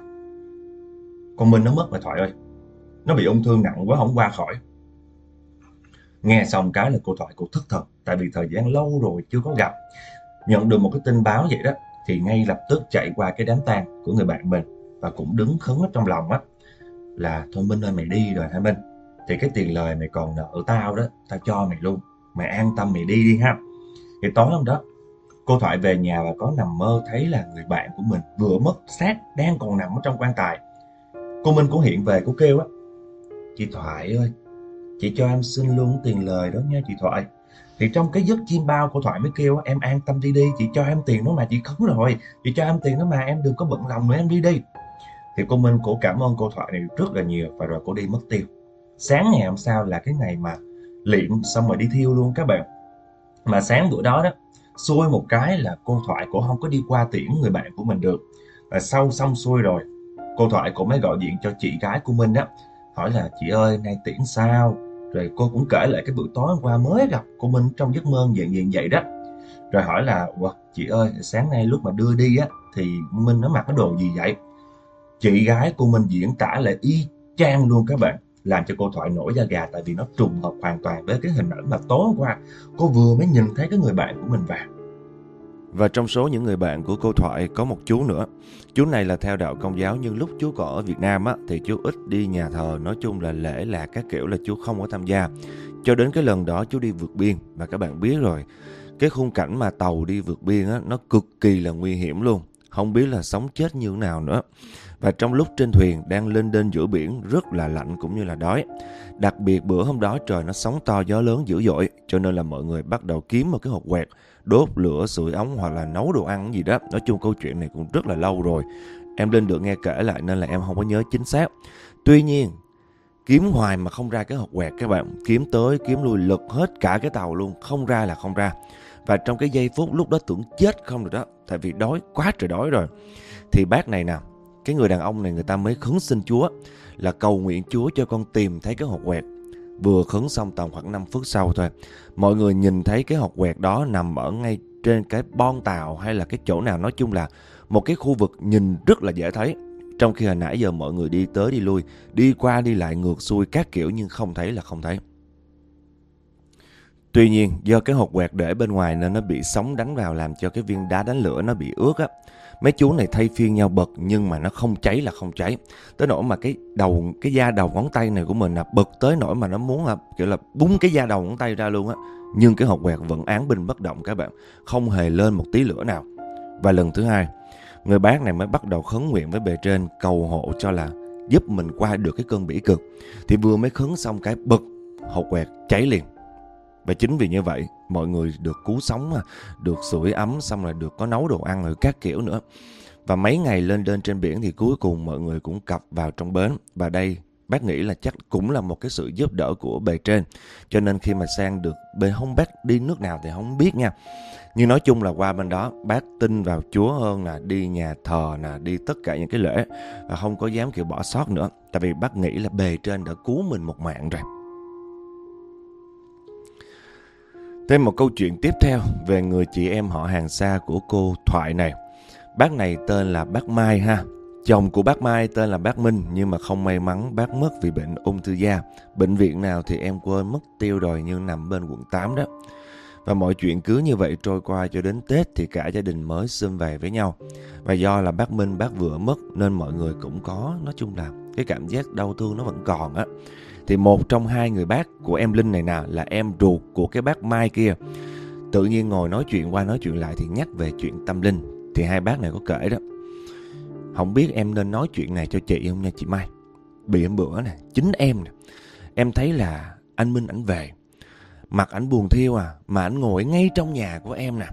con Minh nó mất rồi Thoại ơi, nó bị ung thư nặng quá không qua khỏi. Nghe xong cái là cô Thoại cô thất thần, tại vì thời gian lâu rồi chưa có gặp. Nhận được một cái tin báo vậy đó, thì ngay lập tức chạy qua cái đám tang của người bạn mình và cũng đứng khấn ở trong lòng á là thôi Minh ơi mày đi rồi hả Minh? Thì cái tiền lời mày còn nợ tao đó tao cho mày luôn. Mày an tâm mày đi đi ha. Thì tối hôm đó cô Thoại về nhà và có nằm mơ thấy là người bạn của mình vừa mất xác đang còn nằm ở trong quan tài. Cô Minh cũng hiện về cô kêu á chị Thoại ơi chị cho em xin luôn tiền lời đó nha chị Thoại. Thì trong cái giấc chim bao của thoại mới kêu em an tâm đi đi, chị cho em tiền đó mà chị khấn rồi. Chị cho em tiền đó mà em đừng có bận lòng nữa, em đi đi. Thì cô Minh cổ cảm ơn cô thoại này rất là nhiều và rồi cô đi mất tiêu. Sáng ngày hôm sau là cái ngày mà liệm xong rồi đi thiêu luôn các bạn. Mà sáng bữa đó đó, xui một cái là cô thoại cổ không có đi qua tiễn người bạn của mình được. Và sau xong xuôi rồi, cô thoại cổ mới gọi điện cho chị gái của Minh á, hỏi là, chị ơi, nay tiễn sao? Rồi cô cũng kể lại cái buổi tối hôm qua mới gặp cô Minh trong giấc mơ dạng dạng vậy đó. Rồi hỏi là chị ơi, sáng nay lúc mà đưa đi á, thì Minh nó mặc cái đồ gì vậy? Chị gái cô Minh diễn tả lại y chang luôn các bạn, làm cho cô Thoại nổi da gà tại vì nó trùng hợp hoàn toàn với cái hình ảnh mà tối hôm qua cô vừa mới nhìn thấy cái người bạn của mình vào và trong số những người bạn của cô Thoại có một chú nữa. Chú này là theo đạo công giáo nhưng lúc chú còn ở Việt Nam á, thì chú ít đi nhà thờ. Nói chung là lễ lạc các kiểu là chú không có tham gia. Cho đến cái lần đó chú đi vượt biên. Mà các bạn biết rồi, cái khung cảnh mà tàu đi vượt biên á, nó cực kỳ là nguy hiểm luôn. Không biết là sống chết như thế nào nữa. Và trong lúc trên thuyền đang lên đên giữa biển rất là lạnh cũng như là đói. Đặc biệt bữa hôm đó trời nó sóng to gió lớn dữ dội cho nên là mọi người bắt đầu kiếm một cái hộp quẹt đốt lửa sưởi ống hoặc là nấu đồ ăn gì đó. Nói chung câu chuyện này cũng rất là lâu rồi. Em lên được nghe kể lại nên là em không có nhớ chính xác. Tuy nhiên, kiếm hoài mà không ra cái hộp quẹt các bạn. Kiếm tới, kiếm lui lật hết cả cái tàu luôn. Không ra là không ra. Và trong cái giây phút lúc đó tưởng chết không rồi đó. Tại vì đói, quá trời đói rồi. Thì bác này nè, cái người đàn ông này người ta mới khấn xin Chúa là cầu nguyện Chúa cho con tìm thấy cái hột quẹt. Vừa khấn xong tầm khoảng 5 phút sau thôi, mọi người nhìn thấy cái hột quẹt đó nằm ở ngay trên cái bon tàu hay là cái chỗ nào nói chung là một cái khu vực nhìn rất là dễ thấy. Trong khi hồi nãy giờ mọi người đi tới đi lui, đi qua đi lại ngược xuôi các kiểu nhưng không thấy là không thấy. Tuy nhiên do cái hột quẹt để bên ngoài nên nó bị sóng đánh vào làm cho cái viên đá đánh lửa nó bị ướt á mấy chú này thay phiên nhau bật, nhưng mà nó không cháy là không cháy. Tới nỗi mà cái đầu, cái da đầu ngón tay này của mình là bật tới nỗi mà nó muốn là kiểu là búng cái da đầu ngón tay ra luôn á. Nhưng cái hộp quẹt vẫn án binh bất động các bạn, không hề lên một tí lửa nào. Và lần thứ hai, người bác này mới bắt đầu khấn nguyện với bề trên, cầu hộ cho là giúp mình qua được cái cơn bỉ cực. Thì vừa mới khấn xong cái bật hộp quẹt cháy liền và chính vì như vậy, mọi người được cứu sống à, được sưởi ấm, xong rồi được có nấu đồ ăn rồi các kiểu nữa. Và mấy ngày lên lên trên biển thì cuối cùng mọi người cũng cập vào trong bến. Và đây, bác nghĩ là chắc cũng là một cái sự giúp đỡ của bề trên. Cho nên khi mà sang được bên không bác đi nước nào thì không biết nha. Nhưng nói chung là qua bên đó, bác tin vào Chúa hơn là đi nhà thờ là đi tất cả những cái lễ. Và không có dám kiểu bỏ sót nữa. Tại vì bác nghĩ là bề trên đã cứu mình một mạng rồi. Thêm một câu chuyện tiếp theo về người chị em họ hàng xa của cô Thoại này. Bác này tên là bác Mai ha. Chồng của bác Mai tên là bác Minh, nhưng mà không may mắn bác mất vì bệnh ung thư da. Bệnh viện nào thì em quên mất tiêu rồi nhưng nằm bên quận 8 đó. Và mọi chuyện cứ như vậy trôi qua cho đến Tết thì cả gia đình mới xâm về với nhau. Và do là bác Minh bác vừa mất nên mọi người cũng có, nói chung là cái cảm giác đau thương nó vẫn còn á thì một trong hai người bác của em Linh này nè là em ruột của cái bác Mai kia. Tự nhiên ngồi nói chuyện qua nói chuyện lại thì nhắc về chuyện tâm linh. Thì hai bác này có kể đó. Không biết em nên nói chuyện này cho chị không nha chị Mai. Bị em bữa nè, chính em nè. Em thấy là anh Minh ảnh về. Mặt ảnh buồn thiêu à, mà ảnh ngồi ngay trong nhà của em nè.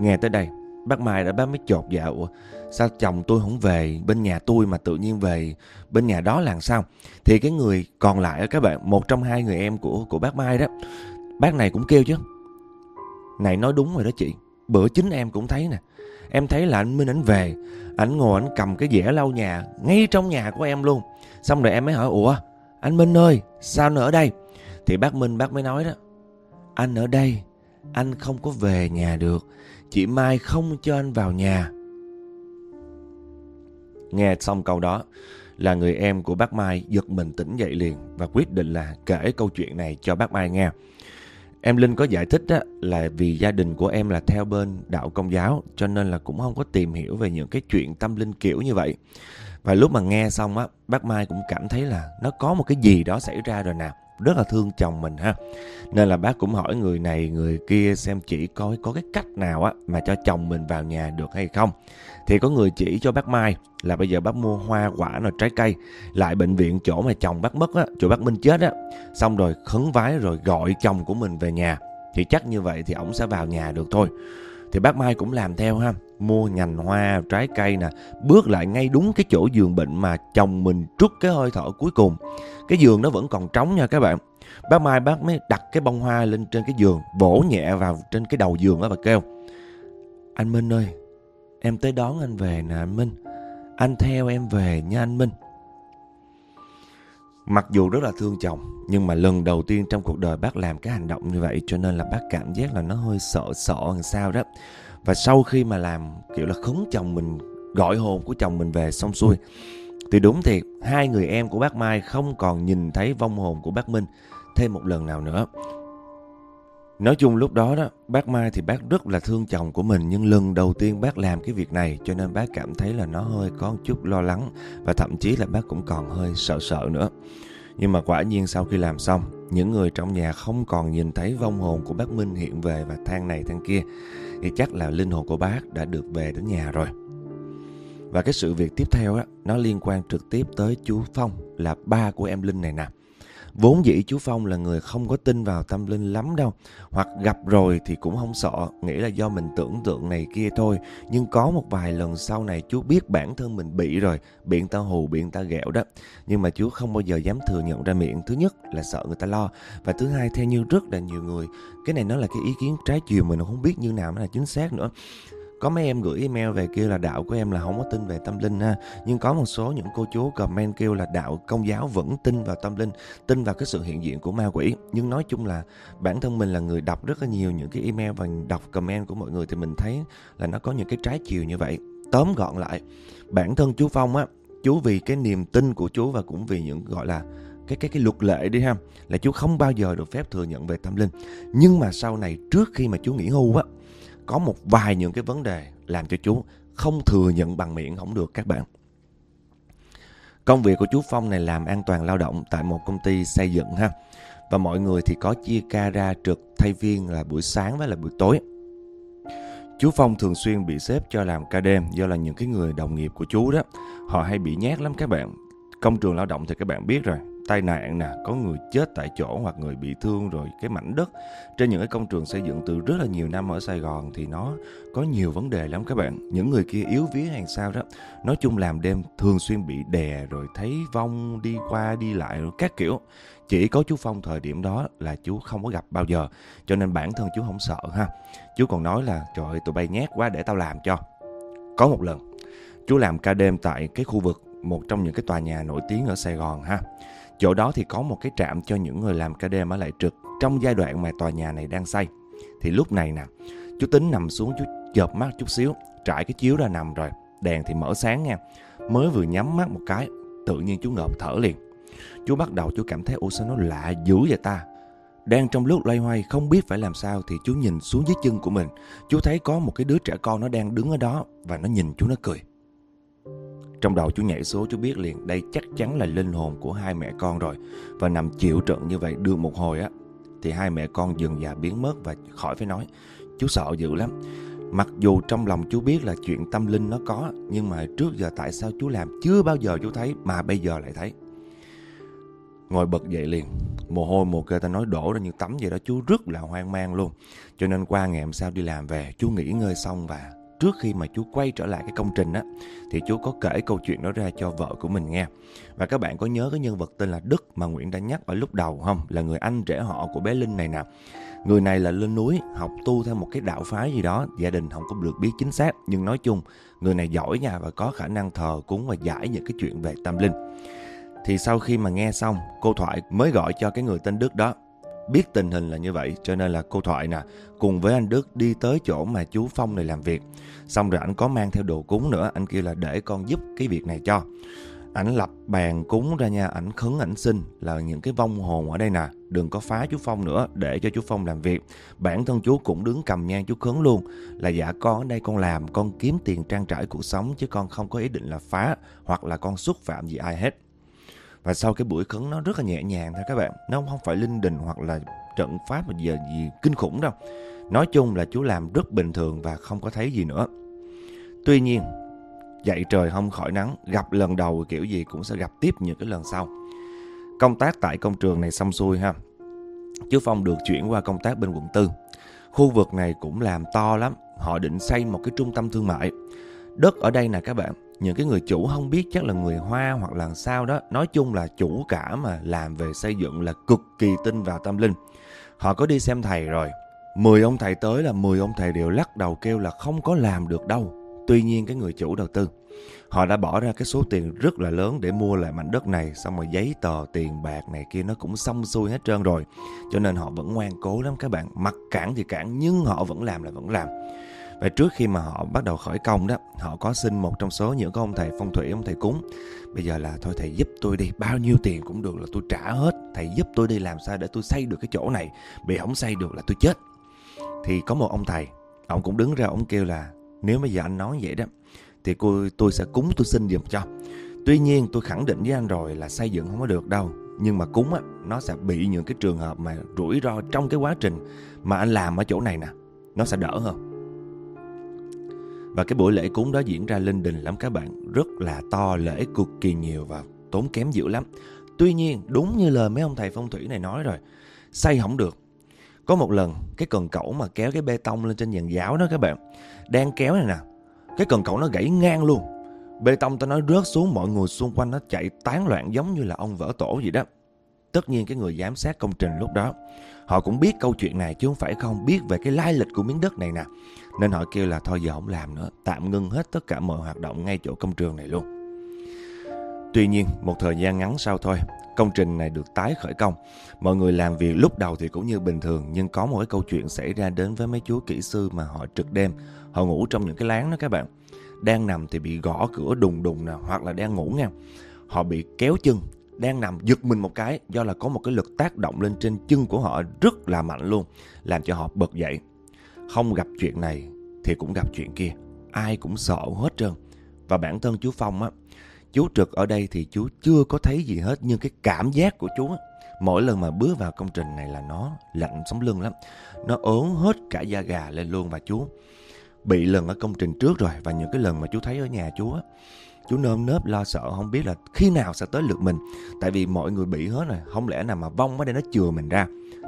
Nghe tới đây, bác Mai đã bác mới chột dạ Ủa, sao chồng tôi không về, bên nhà tôi mà tự nhiên về, bên nhà đó làm sao? Thì cái người còn lại các bạn, một trong hai người em của của bác Mai đó, bác này cũng kêu chứ. Này, nói đúng rồi đó chị. Bữa chính em cũng thấy nè. Em thấy là anh Minh ảnh về, ảnh ngồi ảnh cầm cái dĩa lau nhà, ngay trong nhà của em luôn. Xong rồi em mới hỏi, ủa, anh Minh ơi, sao nữa ở đây? Thì bác Minh, bác mới nói đó, anh ở đây, anh không có về nhà được. Chị Mai không cho anh vào nhà. Nghe xong câu đó là người em của bác Mai giật mình tỉnh dậy liền và quyết định là kể câu chuyện này cho bác Mai nghe. Em Linh có giải thích á, là vì gia đình của em là theo bên đạo công giáo cho nên là cũng không có tìm hiểu về những cái chuyện tâm linh kiểu như vậy. Và lúc mà nghe xong á, bác Mai cũng cảm thấy là nó có một cái gì đó xảy ra rồi nào rất là thương chồng mình ha nên là bác cũng hỏi người này người kia xem chỉ coi có cái cách nào á mà cho chồng mình vào nhà được hay không thì có người chỉ cho bác Mai là bây giờ bác mua hoa, quả rồi trái cây lại bệnh viện chỗ mà chồng bác mất á, chỗ bác Minh chết á. Xong rồi khấn vái rồi gọi chồng của mình về nhà. Thì chắc như vậy thì ổng sẽ vào nhà được thôi. Thì bác Mai cũng làm theo ha, mua nhành hoa, trái cây nè, bước lại ngay đúng cái chỗ giường bệnh mà chồng mình trút cái hơi thở cuối cùng. Cái giường nó vẫn còn trống nha các bạn. Bác Mai bác mới đặt cái bông hoa lên trên cái giường, vỗ nhẹ vào trên cái đầu giường đó và kêu, anh Minh ơi em tới đón anh về nè anh Minh. Anh theo em về nha anh Minh. Mặc dù rất là thương chồng, Nhưng mà lần đầu tiên trong cuộc đời bác làm cái hành động như vậy Cho nên là bác cảm giác là nó hơi sợ sợ làm sao đó. Và sau khi mà làm, kiểu là khống chồng mình, Gọi hồn của chồng mình về xong xuôi, Thì đúng thiệt Hai người em của bác Mai không còn nhìn thấy vong hồn của bác Minh Thêm một lần nào nữa. Nói chung lúc đó đó, bác Mai thì bác rất là thương chồng của mình nhưng lần đầu tiên bác làm cái việc này cho nên bác cảm thấy là nó hơi có một chút lo lắng và thậm chí là bác cũng còn hơi sợ sợ nữa. Nhưng mà quả nhiên sau khi làm xong, những người trong nhà không còn nhìn thấy vong hồn của bác Minh hiện về và than này than kia thì chắc là linh hồn của bác đã được về đến nhà rồi. Và cái sự việc tiếp theo á, nó liên quan trực tiếp tới chú Phong là ba của em Linh này nè. Vốn dĩ chú Phong là người không có tin vào tâm linh lắm đâu. Hoặc gặp rồi thì cũng không sợ Nghĩ là do mình tưởng tượng này kia thôi. Nhưng có một vài lần sau này chú biết bản thân mình bị rồi Bị người ta hù, bị người ta ghẹo đó. Nhưng mà chú không bao giờ dám thừa nhận ra miệng. Thứ nhất là sợ người ta lo Và thứ hai theo như rất là nhiều người Cái này nó là cái ý kiến trái chiều mình không biết như nào nó là chính xác nữa có mấy em gửi email về kêu là đạo của em là không có tin về tâm linh ha. Nhưng có một số những cô chú comment kêu là đạo công giáo vẫn tin vào tâm linh, tin vào cái sự hiện diện của ma quỷ. Nhưng nói chung là bản thân mình là người đọc rất là nhiều những cái email và đọc comment của mọi người thì mình thấy là nó có những cái trái chiều như vậy. Tóm gọn lại, bản thân chú phong á, chú vì cái niềm tin của chú và cũng vì những, gọi là, cái cái cái luật lệ đi ha, là chú không bao giờ được phép thừa nhận về tâm linh. Nhưng mà sau này trước khi mà chú nghỉ hưu á có một vài những cái vấn đề làm cho chú không thừa nhận bằng miệng không được các bạn. Công việc của chú Phong này làm an toàn lao động tại một công ty xây dựng ha. Và mọi người thì có chia ca ra trực thay viên là buổi sáng với là buổi tối. Chú Phong thường xuyên bị xếp cho làm ca đêm, do là những cái người đồng nghiệp của chú đó. Họ hay bị nhát lắm các bạn. Công trường lao động thì các bạn biết rồi tai nạn nè, có người chết tại chỗ hoặc người bị thương rồi cái mảnh đất trên những cái công trường xây dựng từ rất là nhiều năm ở Sài Gòn thì nó có nhiều vấn đề lắm các bạn. Những người kia yếu vía hàng sao đó. Nói chung làm đêm thường xuyên bị đè rồi thấy vong đi qua đi lại rồi các kiểu. Chỉ có chú Phong thời điểm đó là chú không có gặp bao giờ cho nên bản thân chú không sợ ha. Chú còn nói là trời ơi tụi bay nhát quá để tao làm cho. Có một lần chú làm ca đêm tại cái khu vực một trong những cái tòa nhà nổi tiếng ở Sài Gòn ha. Chỗ đó thì có một cái trạm cho những người làm ca đêm ở lại trực trong giai đoạn mà tòa nhà này đang xây. Thì lúc này nè, chú Tính nằm xuống chú chợp mắt chút xíu, trải cái chiếu ra nằm rồi, đèn thì mở sáng nha. Mới vừa nhắm mắt một cái, tự nhiên chú ngợp thở liền. Chú bắt đầu chú cảm thấy ủa sao nó lạ dữ vậy ta. Đang trong lúc loay hoay không biết phải làm sao thì chú nhìn xuống dưới chân của mình. Chú thấy có một cái đứa trẻ con nó đang đứng ở đó và nó nhìn chú nó cười. Trong đầu chú nhảy số chú biết liền, đây chắc chắn là linh hồn của hai mẹ con rồi. Và nằm chịu trận như vậy được một hồi á, thì hai mẹ con dần già biến mất và khỏi phải nói. Chú sợ dữ lắm. Mặc dù trong lòng chú biết là chuyện tâm linh nó có, Nhưng mà trước giờ tại sao chú làm chưa bao giờ chú thấy Mà bây giờ lại thấy Ngồi bật dậy liền, Mồ hôi mồ kê ta nói đổ ra như tắm vậy đó Chú rất là hoang mang luôn Cho nên qua ngày hôm sau đi làm về Chú nghỉ ngơi xong và trước khi mà chú quay trở lại cái công trình á thì chú có kể câu chuyện đó ra cho vợ của mình nghe. Và các bạn có nhớ cái nhân vật tên là Đức mà Nguyễn đã nhắc ở lúc đầu không? Là người anh rể họ của bé Linh này nè. Người này là lên núi học tu theo một cái đạo phái gì đó, gia đình không có được biết chính xác, nhưng nói chung người này giỏi nha và có khả năng thờ cúng và giải những cái chuyện về tâm linh. Thì sau khi mà nghe xong, cô Thoại mới gọi cho cái người tên Đức đó Biết tình hình là như vậy cho nên là cô Thoại nè cùng với anh Đức đi tới chỗ mà chú Phong này làm việc. Xong rồi anh có mang theo đồ cúng nữa, anh kêu là để con giúp cái việc này cho. Ảnh lập bàn cúng ra nha, ảnh khấn ảnh xin là những cái vong hồn ở đây nè, đừng có phá chú Phong nữa để cho chú Phong làm việc. Bản thân chú cũng đứng cầm nhang chú khấn luôn là dạ con ở đây con làm, con kiếm tiền trang trải cuộc sống chứ con không có ý định là phá hoặc là con xúc phạm gì ai hết. Và sau cái buổi khấn nó rất là nhẹ nhàng thôi các bạn. Nó không phải linh đình hoặc là trận pháp mà giờ gì kinh khủng đâu. Nói chung là chú làm rất bình thường và không có thấy gì nữa. Tuy nhiên, Dậy trời không khỏi nắng, Gặp lần đầu kiểu gì cũng sẽ gặp tiếp những cái lần sau. Công tác tại công trường này xong xuôi ha. Chú Phong được chuyển qua công tác bên quận 4 Khu vực này cũng làm to lắm. Họ định xây một cái trung tâm thương mại. Đất ở đây nè các bạn những cái người chủ không biết chắc là người Hoa hoặc là sao đó. Nói chung là chủ cả mà làm về xây dựng là cực kỳ tin vào tâm linh. Họ có đi xem thầy rồi. mười ông thầy tới là mười ông thầy đều lắc đầu kêu là không có làm được đâu. Tuy nhiên cái người chủ đầu tư Họ đã bỏ ra cái số tiền rất là lớn để mua lại mảnh đất này Xong rồi giấy tờ, tiền bạc này kia nó cũng xong xuôi hết trơn rồi Cho nên họ vẫn ngoan cố lắm các bạn Mặc cản thì cản nhưng họ vẫn làm là vẫn làm và trước khi mà họ bắt đầu khởi công đó Họ có xin một trong số những ông thầy phong thủy, ông thầy cúng. Bây giờ là thôi thầy giúp tôi đi Bao nhiêu tiền cũng được là tôi trả hết. Thầy giúp tôi đi làm sao để tôi xây được cái chỗ này. Bị không xây được là tôi chết. Thì có một ông thầy Ông cũng đứng ra ông kêu là Nếu bây giờ anh nói vậy đó Thì cô, tôi sẽ cúng tôi xin giùm cho. Tuy nhiên tôi khẳng định với anh rồi là xây dựng không có được đâu Nhưng mà cúng á Nó sẽ bị những cái trường hợp mà rủi ro trong cái quá trình Mà anh làm ở chỗ này nè Nó sẽ đỡ hơn và cái buổi lễ cúng đó diễn ra linh đình lắm các bạn. Rất là to, lễ cực kỳ nhiều và tốn kém dữ lắm. Tuy nhiên đúng như lời mấy ông thầy phong thủy này nói rồi Xây không được. Có một lần cái cần cẩu mà kéo cái bê tông lên trên dàn giáo đó các bạn Đang kéo này nè Cái cần cẩu nó gãy ngang luôn. Bê tông ta nói rớt xuống mọi người xung quanh nó chạy tán loạn giống như là ông vỡ tổ vậy đó. Tất nhiên cái người giám sát công trình lúc đó Họ cũng biết câu chuyện này chứ không phải không biết về cái lai lịch của miếng đất này nè nên họ kêu là thôi giờ không làm nữa, tạm ngưng hết tất cả mọi hoạt động ngay chỗ công trường này luôn. Tuy nhiên, một thời gian ngắn sau thôi, công trình này được tái khởi công. Mọi người làm việc lúc đầu thì cũng như bình thường, nhưng có một cái câu chuyện xảy ra đến với mấy chú kỹ sư mà họ trực đêm. Họ ngủ trong những cái láng đó các bạn. Đang nằm thì bị gõ cửa đùng đùng nè, hoặc là đang ngủ nha. Họ bị kéo chân, đang nằm giật mình một cái do là có một cái lực tác động lên trên chân của họ rất là mạnh luôn, làm cho họ bật dậy. Không gặp chuyện này thì cũng gặp chuyện kia. ai cũng sợ hết trơn. Và bản thân chú Phong á, chú trực ở đây thì chú chưa có thấy gì hết nhưng cái cảm giác của chú á, mỗi lần mà bước vào công trình này là nó lạnh sống lưng lắm. Nó ớn hết cả da gà lên luôn và chú bị lần ở công trình trước rồi và những cái lần mà chú thấy ở nhà chú á chú nơm nớp lo sợ không biết là khi nào sẽ tới lượt mình tại vì mọi người bị hết rồi không lẽ nào mà vong ở đây nó chừa mình ra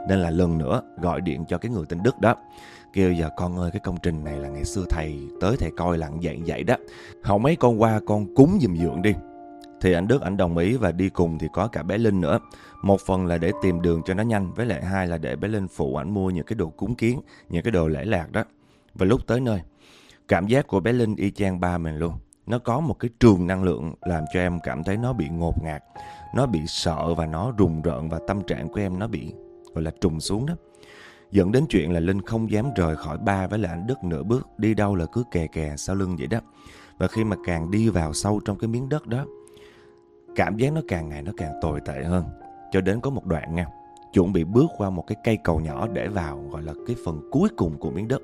nên là lần nữa gọi điện cho cái người tên Đức đó. Kêu giờ con ơi, cái công trình này là ngày xưa thầy tới thầy coi lặng dạng vậy đó. Hậu mấy con qua con cúng dùm dượng đi. Thì anh Đức anh đồng ý và đi cùng thì có cả bé Linh nữa. Một phần là để tìm đường cho nó nhanh, với lại hai là để bé Linh phụ ảnh mua những cái đồ cúng kiến, những cái đồ lễ lạc đó. Và lúc tới nơi, cảm giác của bé Linh y chang ba mình luôn. Nó có một cái trường năng lượng làm cho em cảm thấy nó bị ngột ngạt, nó bị sợ và nó rùng rợn và tâm trạng của em nó bị gọi là trùng xuống đó. Dẫn đến chuyện là linh không dám rời khỏi ba với lại anh đức nửa bước, đi đâu là cứ kè kè sau lưng vậy đó. Và khi mà càng đi vào sâu trong cái miếng đất đó, cảm giác nó càng ngày nó càng tồi tệ hơn. Cho đến có một đoạn nha, chuẩn bị bước qua một cái cây cầu nhỏ để vào, gọi là cái phần cuối cùng của miếng đất.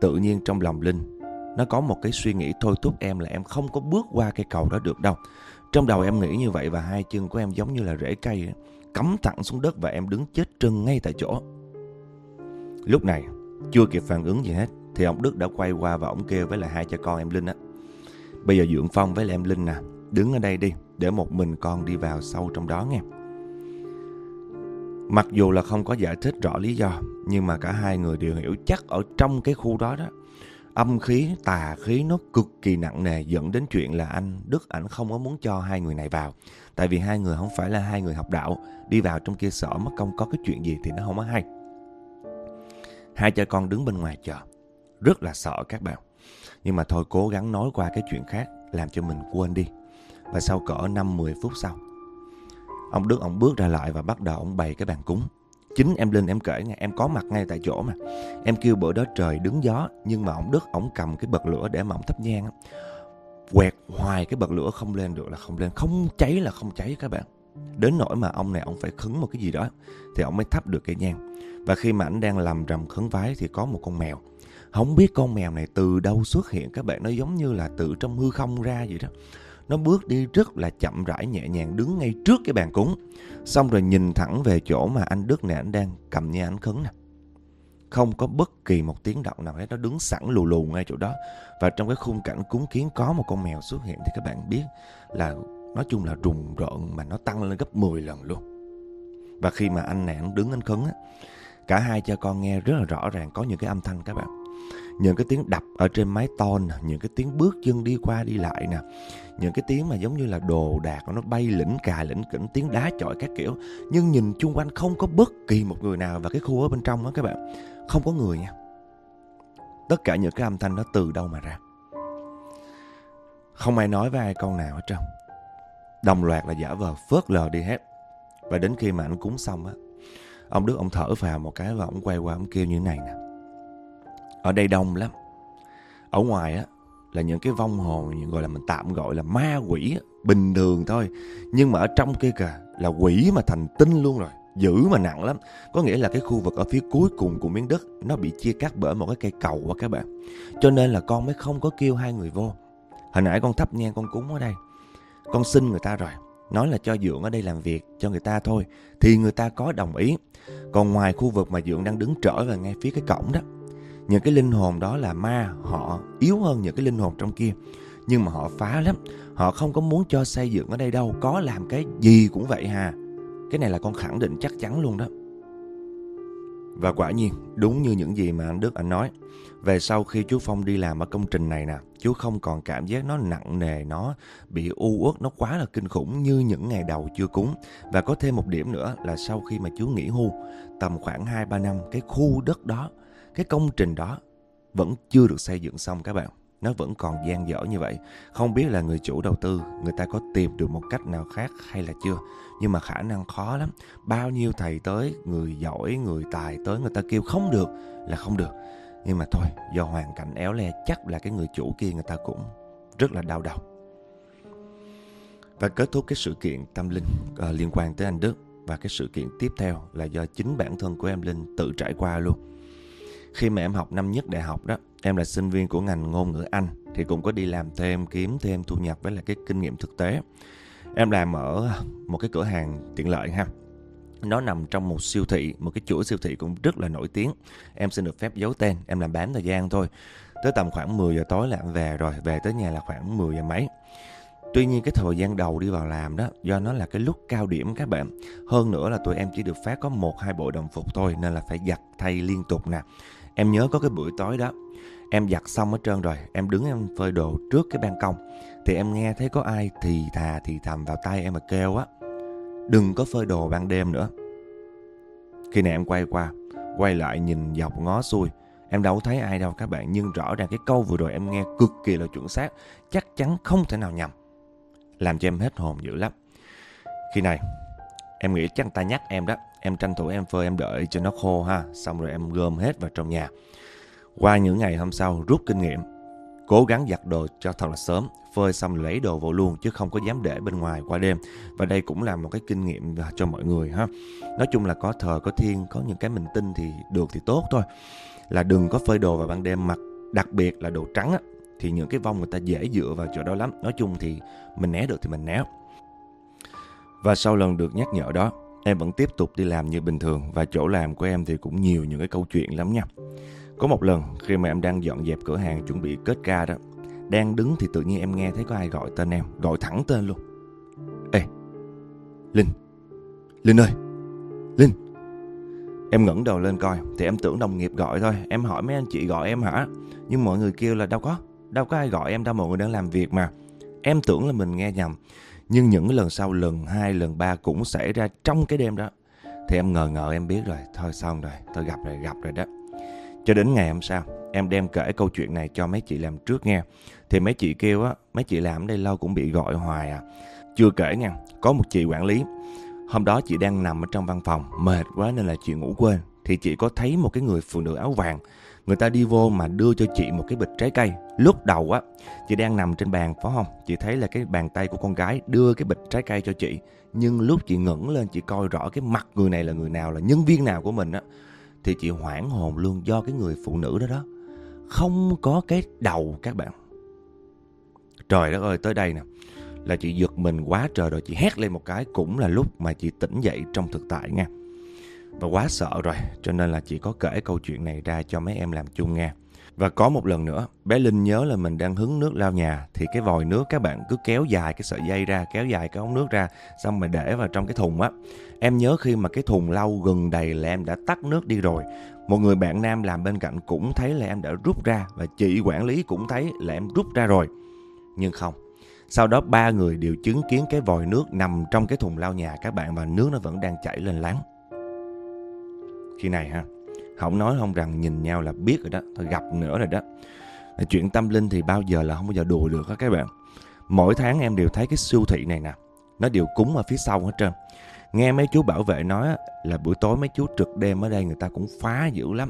Tự nhiên trong lòng linh, nó có một cái suy nghĩ thôi thúc em là em không có bước qua cây cầu đó được đâu. Trong đầu em nghĩ như vậy và hai chân của em giống như là rễ cây cắm thẳng xuống đất và em đứng chết trân ngay tại chỗ. Lúc này, chưa kịp phản ứng gì hết thì ông Đức đã quay qua và ông kêu với lại hai cha con em Linh á. Bây giờ Dượng Phong với lại em Linh nè, đứng ở đây đi để một mình con đi vào sâu trong đó nghe. Mặc dù là không có giải thích rõ lý do, nhưng mà cả hai người đều hiểu chắc ở trong cái khu đó đó âm khí, tà khí nó cực kỳ nặng nề dẫn đến chuyện là anh Đức ảnh không có muốn cho hai người này vào. Tại vì hai người không phải là hai người học đạo, đi vào trong kia sợ mất công có cái chuyện gì thì nó không có hay. Hai cha con đứng bên ngoài chờ, rất là sợ các bạn. Nhưng mà thôi cố gắng nói qua cái chuyện khác làm cho mình quên đi. Và sau cỡ 5-10 phút sau, ông Đức ông bước ra lại và bắt đầu ông bày cái bàn cúng. Chính em Linh em kể nghe, em có mặt ngay tại chỗ mà. Em kêu bữa đó trời đứng gió, nhưng mà ông Đức, ông cầm cái bật lửa để mà ông thắp nhang. Quẹt hoài cái bật lửa không lên được là không lên, không cháy là không cháy các bạn. Đến nỗi mà ông này ông phải khấn một cái gì đó, thì ông mới thắp được cái nhang. Và khi mà anh đang làm rầm khấn vái thì có một con mèo. Không biết con mèo này từ đâu xuất hiện các bạn, nó giống như là từ trong hư không ra vậy đó. Nó bước đi rất là chậm rãi nhẹ nhàng đứng ngay trước cái bàn cúng. Xong rồi nhìn thẳng về chỗ mà anh Đức này anh đang cầm nha anh khấn nè. Không có bất kỳ một tiếng động nào hết, nó đứng sẵn lù lù ngay chỗ đó. Và trong cái khung cảnh cúng kiến có một con mèo xuất hiện thì các bạn biết là nói chung là rùng rợn mà nó tăng lên gấp 10 lần luôn. Và khi mà anh này anh đứng anh khấn á, cả hai cha con nghe rất là rõ ràng có những cái âm thanh các bạn. Những cái tiếng đập ở trên mái tôn những cái tiếng bước chân đi qua đi lại nè những cái tiếng mà giống như là đồ đạc nó bay lĩnh cà lĩnh kỉnh tiếng đá chọi các kiểu. Nhưng nhìn chung quanh không có bất kỳ một người nào và cái khu ở bên trong đó các bạn không có người nha. Tất cả những cái âm thanh đó từ đâu mà ra? Không ai nói với ai câu nào hết trơn đồng loạt là giả vờ phớt lờ đi hết. Và đến khi mà anh cúng xong á, ông đức ông thở vào một cái và ông quay qua ông kêu như này nè. Ở đây đông lắm. Ở ngoài á, là những cái vong hồn, những gọi là mình tạm gọi là ma quỷ bình thường thôi. Nhưng mà ở trong kia kìa, là quỷ mà thành tinh luôn rồi. Dữ mà nặng lắm. Có nghĩa là cái khu vực ở phía cuối cùng của miếng đất, nó bị chia cắt bởi một cái cây cầu á các bạn. Cho nên là con mới không có kêu hai người vô. Hồi nãy con thắp nhang con cúng ở đây con xin người ta rồi. Nói là cho dượng ở đây làm việc, cho người ta thôi, thì người ta có đồng ý. Còn ngoài khu vực mà dượng đang đứng trở về ngay phía cái cổng đó, những cái linh hồn đó là ma, họ yếu hơn những cái linh hồn trong kia. Nhưng mà họ phá lắm, họ không có muốn cho xây dựng ở đây đâu, có làm cái gì cũng vậy hà. Cái này là con khẳng định chắc chắn luôn đó. Và quả nhiên, đúng như những gì mà anh Đức, anh nói về sau khi chú Phong đi làm ở công trình này nè, chú không còn cảm giác nó nặng nề, nó bị u uất, nó quá là kinh khủng như những ngày đầu chưa cúng. Và có thêm một điểm nữa là sau khi mà chú nghỉ hưu, tầm khoảng 2-3 năm, cái khu đất đó, cái công trình đó vẫn chưa được xây dựng xong các bạn. Nó vẫn còn gian dở như vậy. Không biết là người chủ đầu tư, người ta có tìm được một cách nào khác hay là chưa. Nhưng mà khả năng khó lắm. Bao nhiêu thầy tới, người giỏi, người tài tới, người ta kêu không được là không được nhưng mà thôi do hoàn cảnh éo le chắc là cái người chủ kia người ta cũng rất là đau đầu và kết thúc cái sự kiện tâm linh uh, liên quan tới anh Đức và cái sự kiện tiếp theo là do chính bản thân của em Linh tự trải qua luôn Khi mà em học năm nhất đại học đó, em là sinh viên của ngành ngôn ngữ Anh thì cũng có đi làm thêm kiếm thêm thu nhập với là cái kinh nghiệm thực tế. Em làm ở một cái cửa hàng tiện lợi ha. Nó nằm trong một siêu thị, một cái chuỗi siêu thị cũng rất là nổi tiếng. Em xin được phép giấu tên, em làm bán thời gian thôi. Tới tầm khoảng 10 giờ tối là em về rồi, về tới nhà là khoảng 10 giờ mấy. Tuy nhiên cái thời gian đầu đi vào làm đó Do nó là cái lúc cao điểm các bạn Hơn nữa là tụi em chỉ được phát có một hai bộ đồng phục thôi Nên là phải giặt thay liên tục nè Em nhớ có cái buổi tối đó Em giặt xong hết trơn rồi Em đứng em phơi đồ trước cái ban công Thì em nghe thấy có ai thì thà thì thầm vào tay em mà kêu á Đừng có phơi đồ ban đêm nữa. Khi này em quay qua Quay lại nhìn dọc ngó xuôi. Em đâu thấy ai đâu các bạn Nhưng rõ ràng cái câu vừa rồi em nghe cực kỳ là chuẩn xác Chắc chắn không thể nào nhầm. Làm cho em hết hồn dữ lắm. Khi này, em nghĩ chắc ta nhắc em đó, em tranh thủ em phơi em đợi cho nó khô ha, xong rồi em gom hết vào trong nhà. Qua những ngày hôm sau rút kinh nghiệm, cố gắng giặt đồ cho thật là sớm, phơi xong lấy đồ vào luôn chứ không có dám để bên ngoài qua đêm. Và đây cũng là một cái kinh nghiệm cho mọi người ha. Nói chung là có thờ có thiên, có những cái mình tin thì được thì tốt thôi. Là đừng có phơi đồ vào ban đêm mặc đặc biệt là đồ trắng á, thì những cái vong người ta dễ dựa vào chỗ đó lắm. Nói chung thì mình né được thì mình né. Và sau lần được nhắc nhở đó, em vẫn tiếp tục đi làm như bình thường và chỗ làm của em thì cũng nhiều những cái câu chuyện lắm nha. Có một lần khi mà em đang dọn dẹp cửa hàng chuẩn bị kết ca đó, đang đứng thì tự nhiên em nghe thấy có ai gọi tên em, gọi thẳng tên luôn. Ê, Linh, Linh ơi, Linh. Em ngẩng đầu lên coi thì em tưởng đồng nghiệp gọi thôi, em hỏi mấy anh chị gọi em hả? Nhưng mọi người kêu là đâu có, đâu có ai gọi em đâu mọi người đang làm việc mà. Em tưởng là mình nghe nhầm. Nhưng những lần sau lần hai lần ba cũng xảy ra trong cái đêm đó. Thì em ngờ ngờ em biết rồi. Thôi xong rồi, tôi gặp rồi, gặp rồi đó. Cho đến ngày hôm sau, em đem kể câu chuyện này cho mấy chị làm trước nghe. Thì mấy chị kêu á, mấy chị làm ở đây lâu cũng bị gọi hoài à. Chưa kể nha, có một chị quản lý. Hôm đó chị đang nằm ở trong văn phòng, mệt quá nên là chị ngủ quên. Thì chị có thấy một cái người phụ nữ áo vàng người ta đi vô mà đưa cho chị một cái bịch trái cây lúc đầu á chị đang nằm trên bàn phải không chị thấy là cái bàn tay của con gái đưa cái bịch trái cây cho chị nhưng lúc chị ngẩng lên chị coi rõ cái mặt người này là người nào là nhân viên nào của mình á thì chị hoảng hồn luôn do cái người phụ nữ đó đó không có cái đầu các bạn trời đất ơi tới đây nè là chị giật mình quá trời rồi chị hét lên một cái cũng là lúc mà chị tỉnh dậy trong thực tại nha và quá sợ rồi cho nên là chị có kể câu chuyện này ra cho mấy em làm chung nghe. Và có một lần nữa, bé Linh nhớ là mình đang hứng nước lau nhà thì cái vòi nước các bạn cứ kéo dài cái sợi dây ra, kéo dài cái ống nước ra xong mà để vào trong cái thùng á. Em nhớ khi mà cái thùng lau gần đầy là em đã tắt nước đi rồi. Một người bạn nam làm bên cạnh cũng thấy là em đã rút ra và chị quản lý cũng thấy là em rút ra rồi. Nhưng không. Sau đó ba người đều chứng kiến cái vòi nước nằm trong cái thùng lau nhà các bạn và nước nó vẫn đang chảy lên láng khi này ha không nói không rằng nhìn nhau là biết rồi đó, thôi gặp nữa rồi đó chuyện tâm linh thì bao giờ là không bao giờ đùa được đó các bạn mỗi tháng em đều thấy cái siêu thị này nè, nó đều cúng ở phía sau hết trơn nghe mấy chú bảo vệ nói là buổi tối mấy chú trực đêm ở đây người ta cũng phá dữ lắm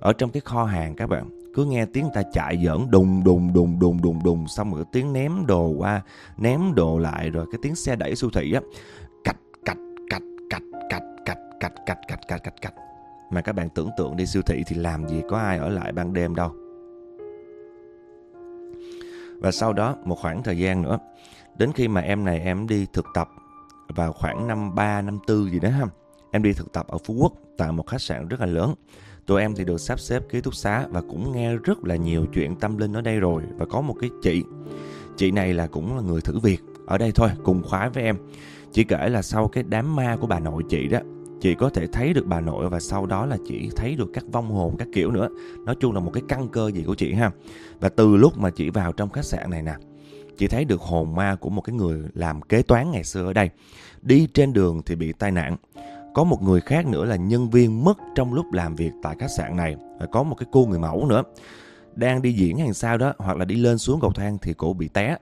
ở trong cái kho hàng các bạn cứ nghe tiếng ta chạy giỡn đùng đùng đùng đùng đùng đùng xong rồi tiếng ném đồ qua ném đồ lại rồi cái tiếng xe đẩy siêu thị á cạch cạch cạch cạch cạch cạch cạch cạch cạch cạch cạch cạch mà các bạn tưởng tượng đi siêu thị thì làm gì có ai ở lại ban đêm đâu. Và sau đó một khoảng thời gian nữa, đến khi mà em này em đi thực tập vào khoảng năm 3, năm 4 gì đó ha. Em đi thực tập ở Phú Quốc tại một khách sạn rất là lớn. Tụi em thì được sắp xếp ký túc xá và cũng nghe rất là nhiều chuyện tâm linh ở đây rồi. Và có một cái chị, chị này là cũng là người thử việc ở đây thôi, cùng khoái với em. Chị kể là sau cái đám ma của bà nội chị đó chị có thể thấy được bà nội và sau đó là chị thấy được các vong hồn các kiểu nữa nói chung là một cái căn cơ gì của chị ha và từ lúc mà chị vào trong khách sạn này nè chỉ thấy được hồn ma của một cái người làm kế toán ngày xưa ở đây. Đi trên đường thì bị tai nạn. Có một người khác nữa là nhân viên mất trong lúc làm việc tại khách sạn này. Và có một cái cô người mẫu nữa. Đang đi diễn hàng sao đó, hoặc là đi lên xuống cầu thang thì cô bị té.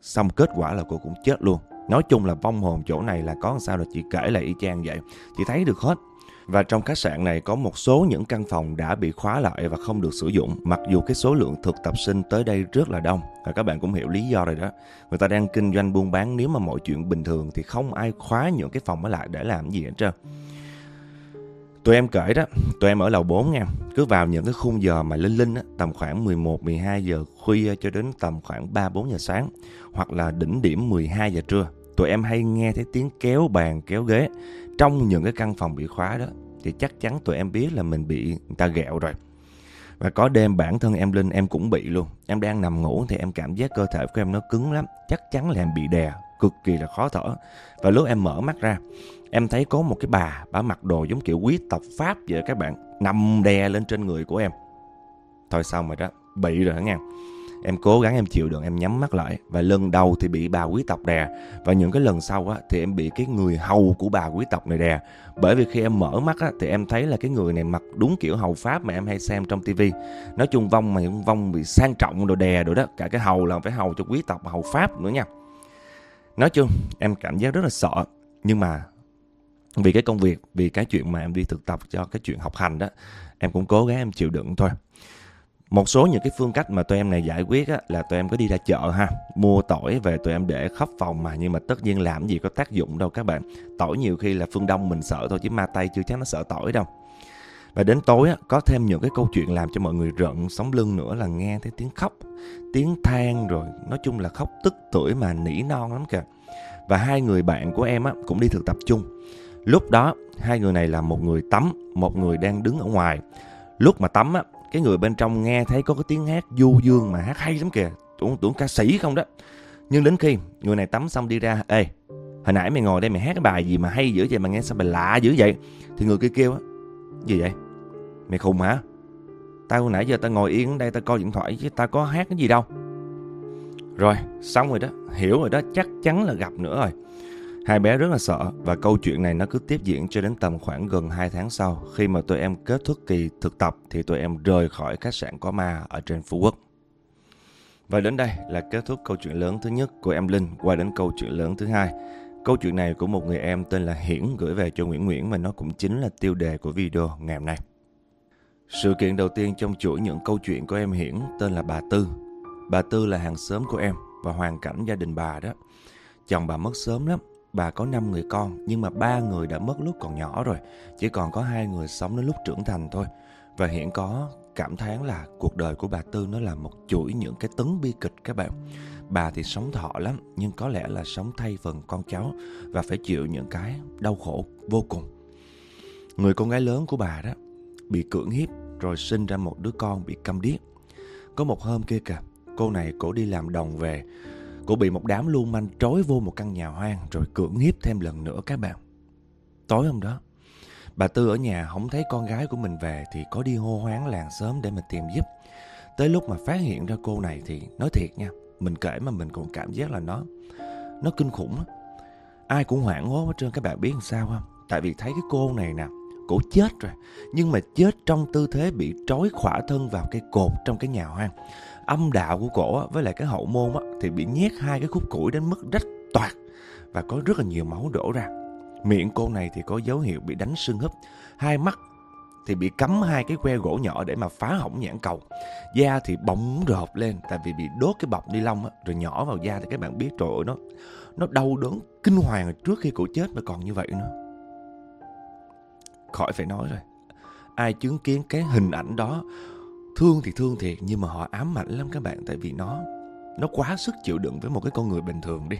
Xong kết quả là cô cũng chết luôn. Nói chung là vong hồn chỗ này là có sao là chị kể lại y chang vậy. Chị thấy được hết. Và trong khách sạn này có một số những căn phòng đã bị khóa lại và không được sử dụng Mặc dù cái số lượng thực tập sinh tới đây rất là đông Và các bạn cũng hiểu lý do rồi đó Người ta đang kinh doanh buôn bán nếu mà mọi chuyện bình thường Thì không ai khóa những cái phòng ở lại để làm gì hết trơn Tụi em kể đó, tụi em ở lầu 4 nha. Cứ vào những cái khung giờ mà linh linh á, tầm khoảng 11, 12 giờ khuya cho đến tầm khoảng 3, 4 giờ sáng. Hoặc là đỉnh điểm 12 giờ trưa. Tụi em hay nghe thấy tiếng kéo bàn, kéo ghế. Trong những cái căn phòng bị khóa đó. Thì chắc chắn tụi em biết là mình bị người ta ghẹo rồi. Và có đêm bản thân em Linh em cũng bị luôn. Em đang nằm ngủ thì em cảm giác cơ thể của em nó cứng lắm. Chắc chắn là em bị đè, cực kỳ là khó thở. Và lúc em mở mắt ra, em thấy có một cái bà, bà mặc đồ giống kiểu quý tộc Pháp vậy các bạn, nằm đè lên trên người của em. Thôi xong rồi đó, bị rồi đó nha. Em cố gắng em chịu đựng em nhắm mắt lại và lần đầu thì bị bà quý tộc đè và những cái lần sau á thì em bị cái người hầu của bà quý tộc này đè. Bởi vì khi em mở mắt á thì em thấy là cái người này mặc đúng kiểu hầu pháp mà em hay xem trong tivi. Nói chung vong mà những vong bị sang trọng đồ đè rồi đó, cả cái hầu là phải hầu cho quý tộc hầu pháp nữa nha. Nói chung em cảm giác rất là sợ nhưng mà vì cái công việc, vì cái chuyện mà em đi thực tập cho cái chuyện học hành đó, em cũng cố gắng em chịu đựng thôi. Một số những cái phương cách mà tụi em này giải quyết á, là tụi em có đi ra chợ ha, mua tỏi về tụi em để khắp phòng mà nhưng mà tất nhiên làm gì có tác dụng đâu các bạn. Tỏi nhiều khi là phương Đông mình sợ thôi chứ ma Tây chưa chắc nó sợ tỏi đâu. Và đến tối á, có thêm những cái câu chuyện làm cho mọi người rợn sống lưng nữa là nghe thấy tiếng khóc, tiếng than rồi nói chung là khóc tức tuổi mà nỉ non lắm kìa. Và hai người bạn của em á, cũng đi thực tập chung. Lúc đó hai người này là một người tắm, một người đang đứng ở ngoài. Lúc mà tắm á, cái người bên trong nghe thấy có cái tiếng hát du dương mà hát hay lắm kìa. Tưởng tưởng ca sĩ không đó. Nhưng đến khi người này tắm xong đi ra, ê, hồi nãy mày ngồi đây mày hát cái bài gì mà hay dữ vậy? Mà nghe sao bài lạ dữ vậy? Thì người kia kêu á, gì vậy? Mày khùng hả? Tao hồi nãy giờ tao ngồi yên ở đây tao coi điện thoại chứ tao có hát cái gì đâu. Rồi, xong rồi đó, hiểu rồi đó, chắc chắn là gặp nữa rồi. Hai bé rất là sợ và câu chuyện này nó cứ tiếp diễn cho đến tầm khoảng gần 2 tháng sau. Khi mà tụi em kết thúc kỳ thực tập thì tụi em rời khỏi khách sạn có ma ở trên Phú Quốc. Và đến đây là kết thúc câu chuyện lớn thứ nhất của em Linh, qua đến câu chuyện lớn thứ hai. Câu chuyện này của một người em tên là Hiển gửi về cho Nguyễn Nguyễn mà nó cũng chính là tiêu đề của video ngày hôm nay. Sự kiện đầu tiên trong chuỗi những câu chuyện của em Hiển tên là bà Tư. Bà Tư là hàng xóm của em và hoàn cảnh gia đình bà đó. Chồng bà mất sớm lắm Bà có 5 người con nhưng mà ba người đã mất lúc còn nhỏ rồi, chỉ còn có hai người sống đến lúc trưởng thành thôi. Và hiện có cảm thán là cuộc đời của bà Tư nó là một chuỗi những cái tấn bi kịch các bạn. Bà thì sống thọ lắm nhưng có lẽ là sống thay phần con cháu và phải chịu những cái đau khổ vô cùng. Người con gái lớn của bà đó bị cưỡng hiếp rồi sinh ra một đứa con bị câm điếc. Có một hôm kia kìa, cô này cổ đi làm đồng về Cô bị một đám lưu manh trói vô một căn nhà hoang rồi cưỡng hiếp thêm lần nữa các bạn. Tối hôm đó, bà Tư ở nhà không thấy con gái của mình về thì có đi hô hoáng làng sớm để mà tìm giúp. Tới lúc mà phát hiện ra cô này thì nói thiệt nha, mình kể mà mình còn cảm giác là nó nó kinh khủng á Ai cũng hoảng hốt hết trơn các bạn biết làm sao không? Tại vì thấy cái cô này nè, cổ chết rồi, nhưng mà chết trong tư thế bị trói khỏa thân vào cái cột trong cái nhà hoang âm đạo của cổ với lại cái hậu môn thì bị nhét hai cái khúc củi đến mức rách toạc và có rất là nhiều máu đổ ra. Miệng cô này thì có dấu hiệu bị đánh sưng húp, hai mắt thì bị cắm hai cái que gỗ nhỏ để mà phá hỏng nhãn cầu. Da thì bóng rộp lên tại vì bị đốt cái bọc ni lông á, rồi nhỏ vào da thì các bạn biết trời ơi nó nó đau đớn kinh hoàng trước khi cổ chết mà còn như vậy nữa. Khỏi phải nói rồi. Ai chứng kiến cái hình ảnh đó Thương thì thương thiệt nhưng mà họ ám ảnh lắm các bạn tại vì nó nó quá sức chịu đựng với một cái con người bình thường đi.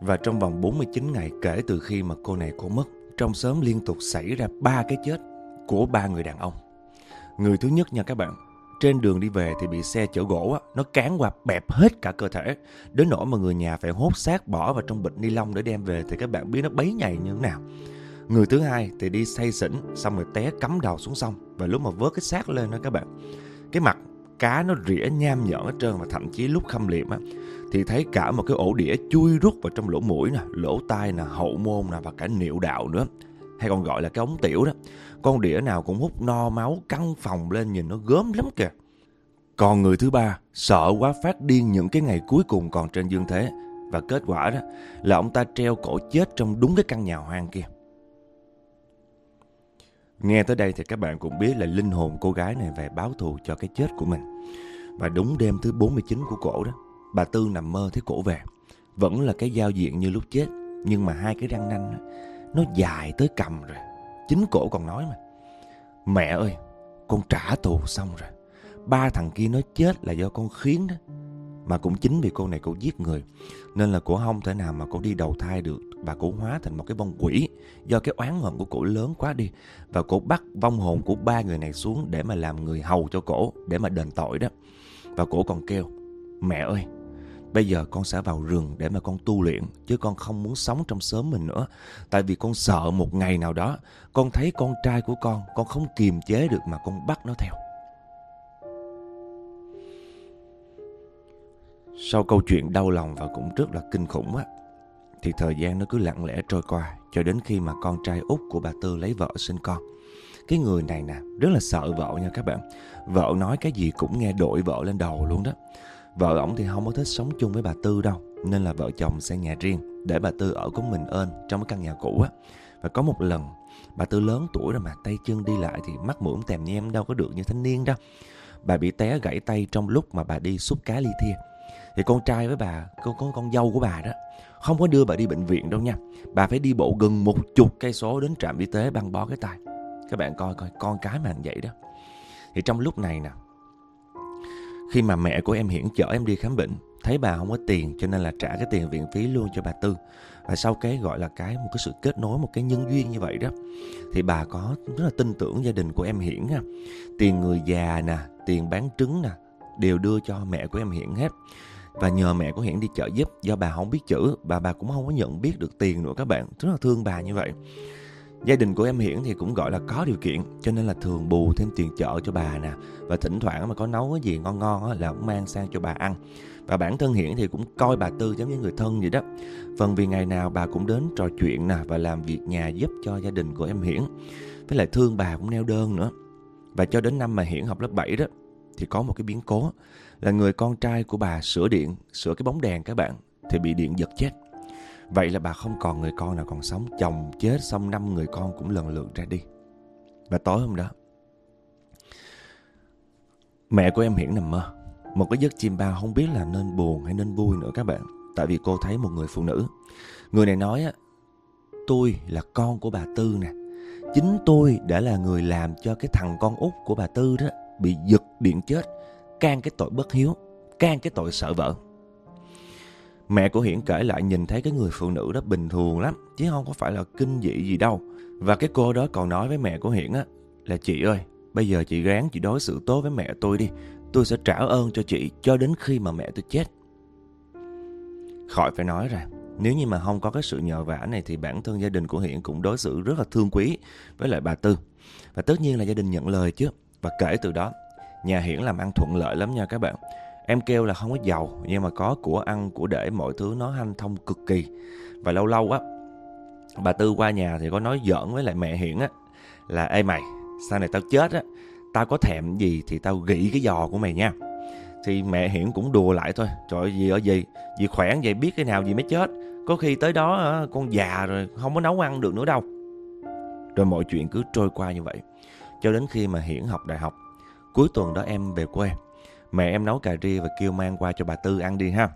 Và trong vòng 49 ngày kể từ khi mà cô này cô mất, trong xóm liên tục xảy ra ba cái chết của ba người đàn ông. Người thứ nhất nha các bạn, trên đường đi về thì bị xe chở gỗ á, nó cán qua bẹp hết cả cơ thể. Đến nỗi mà người nhà phải hốt xác bỏ vào trong bịch ni lông để đem về thì các bạn biết nó bấy nhầy như thế nào. Người thứ hai thì đi say xỉn xong rồi té cắm đầu xuống sông và lúc mà vớt cái xác lên đó các bạn, cái mặt cá nó rỉa nham nhở hết trơn và thậm chí lúc khâm liệm á thì thấy cả một cái ổ đĩa chui rút vào trong lỗ mũi nè, lỗ tai nè, hậu môn nè và cả niệu đạo nữa. Hay còn gọi là cái ống tiểu đó. Con đĩa nào cũng hút no máu căng phòng lên nhìn nó gớm lắm kìa. Còn người thứ ba sợ quá phát điên những cái ngày cuối cùng còn trên dương thế và kết quả đó là ông ta treo cổ chết trong đúng cái căn nhà hoang kia. Nghe tới đây thì các bạn cũng biết là linh hồn cô gái này về báo thù cho cái chết của mình. Và đúng đêm thứ 49 của cổ đó, bà Tư nằm mơ thấy cổ về. Vẫn là cái giao diện như lúc chết, nhưng mà hai cái răng nanh nó dài tới cầm rồi. Chính cổ còn nói mà. Mẹ ơi, con trả thù xong rồi. Ba thằng kia nó chết là do con khiến đó. Mà cũng chính vì cô này cô giết người. Nên là cô không thể nào mà cô đi đầu thai được Và cô hóa thành một cái bông quỷ. Do cái oán hận của cổ lớn quá đi. Và cô bắt vong hồn của ba người này xuống Để mà làm người hầu cho cổ, Để mà đền tội đó. Và cổ còn kêu, Mẹ ơi, Bây giờ con sẽ vào rừng để mà con tu luyện, Chứ con không muốn sống trong xóm mình nữa. Tại vì con sợ một ngày nào đó, Con thấy con trai của con Con không kiềm chế được mà con bắt nó theo. Sau câu chuyện đau lòng và cũng rất là kinh khủng á, Thì thời gian nó cứ lặng lẽ trôi qua Cho đến khi mà con trai út của bà Tư lấy vợ sinh con. Cái người này nè, rất là sợ vợ nha các bạn. Vợ nói cái gì cũng nghe đội vợ lên đầu luôn đó. Vợ ổng thì không có thích sống chung với bà Tư đâu, Nên là vợ chồng xây nhà riêng Để bà Tư ở có mình ơn trong cái căn nhà cũ á. Và có một lần, Bà Tư lớn tuổi rồi mà tay chân đi lại Thì mắt mũi tèm nhem đâu có được như thanh niên đâu. Bà bị té gãy tay trong lúc mà bà đi xúc cá ly thia thì con trai với bà, con con con dâu của bà đó, không có đưa bà đi bệnh viện đâu nha. Bà phải đi bộ gần một chục cây số đến trạm y tế băng bó cái tay. Các bạn coi coi, con cái mà vậy đó. Thì trong lúc này nè, khi mà mẹ của em hiển chở em đi khám bệnh, thấy bà không có tiền cho nên là trả cái tiền viện phí luôn cho bà tư. Và sau cái gọi là cái một cái sự kết nối, một cái nhân duyên như vậy đó, thì bà có rất là tin tưởng gia đình của em hiển nha. Tiền người già nè, tiền bán trứng nè đều đưa cho mẹ của em hiển hết. Và nhờ mẹ của Hiển đi chợ giúp do bà không biết chữ và bà cũng không có nhận biết được tiền nữa các bạn. Rất là thương bà như vậy. Gia đình của em Hiển thì cũng gọi là có điều kiện cho nên là thường bù thêm tiền chợ cho bà nè. Và thỉnh thoảng mà có nấu cái gì ngon ngon á, là cũng mang sang cho bà ăn. Và bản thân Hiển thì cũng coi bà Tư giống như người thân vậy đó. Phần vì ngày nào bà cũng đến trò chuyện nè và làm việc nhà giúp cho gia đình của em Hiển. Với lại thương bà cũng neo đơn nữa. Và cho đến năm mà Hiển học lớp 7 đó thì có một cái biến cố là người con trai của bà sửa điện, sửa cái bóng đèn các bạn, thì bị điện giật chết. Vậy là bà không còn người con nào còn sống, chồng chết xong năm người con cũng lần lượt ra đi. Và tối hôm đó, mẹ của em Hiển nằm mơ. Một cái giấc chim bao không biết là nên buồn hay nên vui nữa các bạn. Tại vì cô thấy một người phụ nữ. Người này nói á, tôi là con của bà Tư nè. Chính tôi đã là người làm cho cái thằng con út của bà Tư đó bị giật điện chết can cái tội bất hiếu, can cái tội sợ vợ. Mẹ của Hiển kể lại nhìn thấy cái người phụ nữ đó bình thường lắm, chứ không có phải là kinh dị gì đâu. Và cái cô đó còn nói với mẹ của Hiển á, là chị ơi, bây giờ chị ráng chị đối xử tốt với mẹ tôi đi, tôi sẽ trả ơn cho chị cho đến khi mà mẹ tôi chết. Khỏi phải nói ra, nếu như mà không có cái sự nhờ vả này thì bản thân gia đình của Hiển cũng đối xử rất là thương quý với lại bà Tư. Và tất nhiên là gia đình nhận lời chứ. Và kể từ đó Nhà Hiển làm ăn thuận lợi lắm nha các bạn. Em kêu là không có giàu Nhưng mà có của ăn, của để mọi thứ nó hanh thông cực kỳ. Và lâu lâu á Bà Tư qua nhà thì có nói giỡn với lại mẹ Hiển á Là Ê mày Sau này tao chết á Tao có thèm gì thì tao gỉ cái giò của mày nha. Thì mẹ Hiển cũng đùa lại thôi. Trời ơi gì ở gì Gì khỏe vậy biết cái nào gì mới chết. Có khi tới đó con già rồi Không có nấu ăn được nữa đâu. Rồi mọi chuyện cứ trôi qua như vậy. Cho đến khi mà Hiển học đại học Cuối tuần đó em về quê. Mẹ em nấu cà ri và kêu mang qua cho bà Tư ăn đi ha.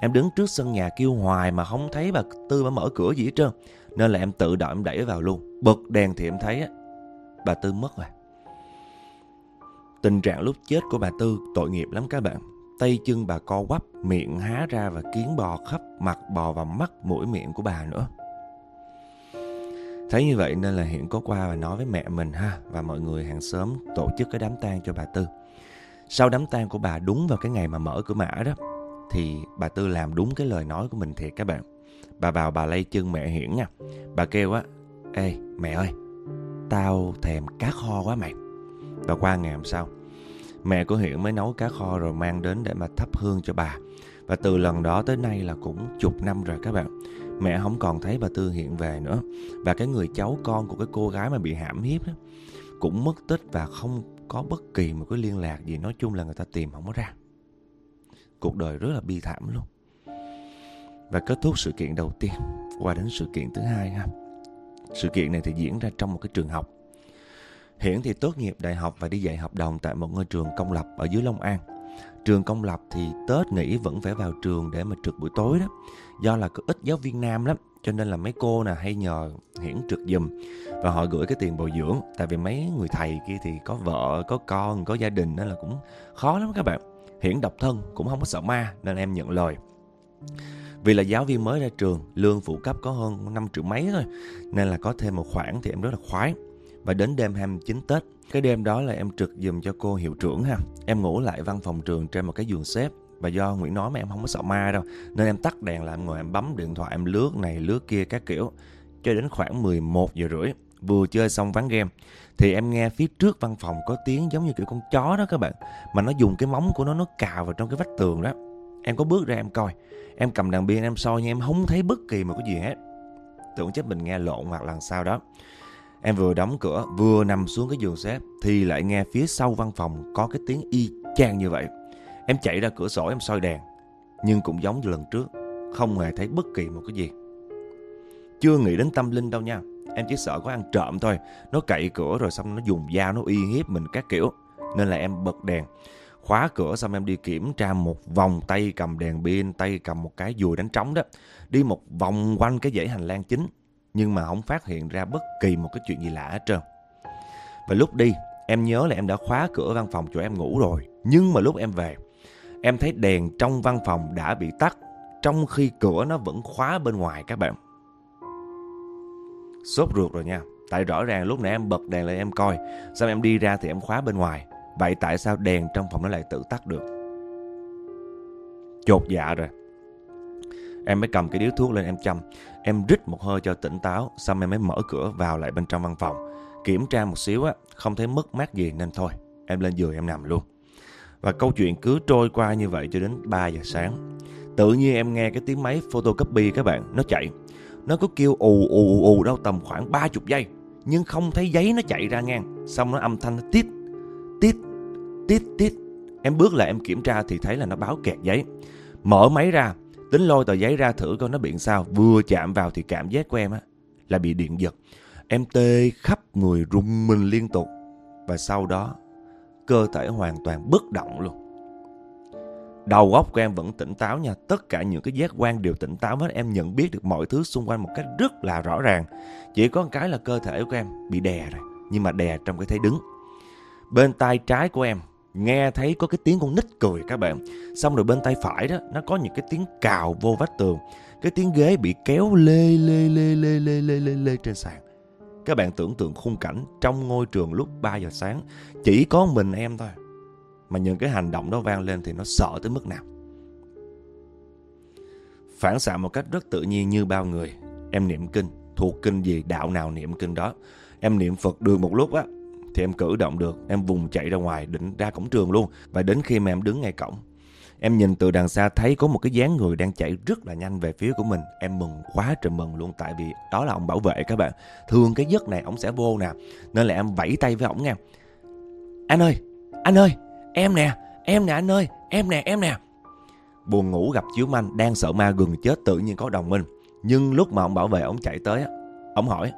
Em đứng trước sân nhà kêu hoài mà không thấy bà Tư bà mở cửa gì hết trơn. Nên là em tự động em đẩy vào luôn. Bật đèn thì em thấy á Bà Tư mất rồi. Tình trạng lúc chết của bà Tư tội nghiệp lắm các bạn. Tay chân bà co quắp, miệng há ra và kiến bò khắp mặt bò vào mắt mũi miệng của bà nữa. Thấy như vậy nên là Hiển có qua và nói với mẹ mình ha, Và mọi người hàng xóm tổ chức cái đám tang cho bà Tư. Sau đám tang của bà đúng vào cái ngày mà mở cửa mã đó, Thì bà Tư làm đúng cái lời nói của mình thiệt các bạn. Bà vào bà lay chân mẹ Hiển nha. Bà kêu á, Ê, mẹ ơi, Tao thèm cá kho quá mày. Và qua ngày hôm sau, Mẹ của Hiển mới nấu cá kho rồi mang đến để mà thắp hương cho bà. Và từ lần đó tới nay là cũng chục năm rồi các bạn. Mẹ không còn thấy bà Tư hiện về nữa. Và cái người cháu con của cái cô gái mà bị hãm hiếp đó Cũng mất tích và không có bất kỳ một cái liên lạc gì. Nói chung là người ta tìm không có ra. Cuộc đời rất là bi thảm luôn. Và kết thúc sự kiện đầu tiên. Qua đến sự kiện thứ hai ha. Sự kiện này thì diễn ra trong một cái trường học. Hiển thì tốt nghiệp đại học và đi dạy hợp đồng tại một ngôi trường công lập ở dưới Long An. Trường công lập thì Tết nghỉ vẫn phải vào trường để mà trực buổi tối đó. Do là có ít giáo viên nam lắm, cho nên là mấy cô nè hay nhờ Hiển trực giùm và họ gửi cái tiền bồi dưỡng. Tại vì mấy người thầy kia thì có vợ, có con, có gia đình nên là cũng khó lắm các bạn. Hiển độc thân cũng không có sợ ma nên em nhận lời. Vì là giáo viên mới ra trường, lương phụ cấp có hơn 5 triệu mấy thôi. Nên là có thêm một khoản thì em rất là khoái. Và đến đêm 29 Tết, cái đêm đó là em trực giùm cho cô hiệu trưởng ha. Em ngủ lại văn phòng trường trên một cái giường xếp. Và do Nguyễn nói mà em không có sợ ma đâu. Nên em tắt đèn lại em ngồi em bấm điện thoại em lướt này lướt kia các kiểu. Cho đến khoảng 11 giờ rưỡi, vừa chơi xong ván game thì em nghe phía trước văn phòng có tiếng giống như kiểu con chó đó các bạn. Mà nó dùng cái móng của nó nó cào vào trong cái vách tường đó. Em có bước ra em coi. Em cầm đàn biên em soi nhưng em không thấy bất kỳ một cái gì hết. Tưởng chắc mình nghe lộn hoặc là sao đó. Em vừa đóng cửa vừa nằm xuống cái giường xếp thì lại nghe phía sau văn phòng có cái tiếng y chang như vậy em chạy ra cửa sổ em soi đèn, nhưng cũng giống như lần trước, không hề thấy bất kỳ một cái gì. Chưa nghĩ đến tâm linh đâu nha, em chỉ sợ có ăn trộm thôi. Nó cậy cửa rồi xong nó dùng dao, nó uy hiếp mình các kiểu, nên là em bật đèn. Khóa cửa xong em đi kiểm tra một vòng tay cầm đèn pin, tay cầm một cái dùi đánh trống đó. Đi một vòng quanh cái dãy hành lang chính, nhưng mà không phát hiện ra bất kỳ một cái chuyện gì lạ hết trơn. Và lúc đi, em nhớ là em đã khóa cửa văn phòng chỗ em ngủ rồi, nhưng mà lúc em về em thấy đèn trong văn phòng đã bị tắt trong khi cửa nó vẫn khóa bên ngoài các bạn sốt ruột rồi nha tại rõ ràng lúc nãy em bật đèn lên em coi xong em đi ra thì em khóa bên ngoài Vậy tại sao đèn trong phòng nó lại tự tắt được? Chột dạ rồi. Em mới cầm cái điếu thuốc lên em châm Em rít một hơi cho tỉnh táo. Xong em mới mở cửa vào lại bên trong văn phòng. Kiểm tra một xíu á, không thấy mất mát gì nên thôi. Em lên giường em nằm luôn. Và câu chuyện cứ trôi qua như vậy cho đến 3 giờ sáng. Tự nhiên em nghe cái tiếng máy photocopy các bạn, nó chạy. Nó cứ kêu ù ù ù đâu tầm khoảng 30 giây. Nhưng không thấy giấy nó chạy ra ngang. Xong nó âm thanh nó tít, tít, tít tít. Em bước lại em kiểm tra thì thấy là nó báo kẹt giấy. Mở máy ra, tính lôi tờ giấy ra thử coi nó bị sao. Vừa chạm vào thì cảm giác của em á là bị điện giật. Em tê khắp người rung mình liên tục. Và sau đó, cơ thể hoàn toàn bất động luôn. Đầu óc của em vẫn tỉnh táo nha, tất cả những cái giác quan đều tỉnh táo hết, em nhận biết được mọi thứ xung quanh một cách rất là rõ ràng. Chỉ có một cái là cơ thể của em bị đè rồi, nhưng mà đè trong cái thế đứng. Bên tay trái của em nghe thấy có cái tiếng con nít cười các bạn. Xong rồi bên tay phải đó nó có những cái tiếng cào vô vách tường, cái tiếng ghế bị kéo lê lê lê lê lê lê lê, lê trên sàn. Các bạn tưởng tượng khung cảnh trong ngôi trường lúc 3 giờ sáng. Chỉ có mình em thôi. Mà những cái hành động đó vang lên thì nó sợ tới mức nào. Phản xạ một cách rất tự nhiên như bao người. Em niệm kinh, thuộc kinh gì, đạo nào niệm kinh đó. Em niệm Phật được một lúc á, thì em cử động được em vùng chạy ra ngoài định ra cổng trường luôn và đến khi mà em đứng ngay cổng em nhìn từ đằng xa thấy có một cái dáng người đang chạy rất là nhanh về phía của mình. Em mừng quá trời mừng luôn, tại vì đó là ông bảo vệ các bạn. Thường cái giấc này ông sẽ vô nè, nên là em vẫy tay với ổng nha. Anh ơi anh ơi, em nè em nè anh ơi, em nè em nè. Buồn ngủ gặp chiếu manh đang sợ ma gần chết tự nhiên có đồng minh. Nhưng lúc mà ông bảo vệ ông chạy tới ông hỏi,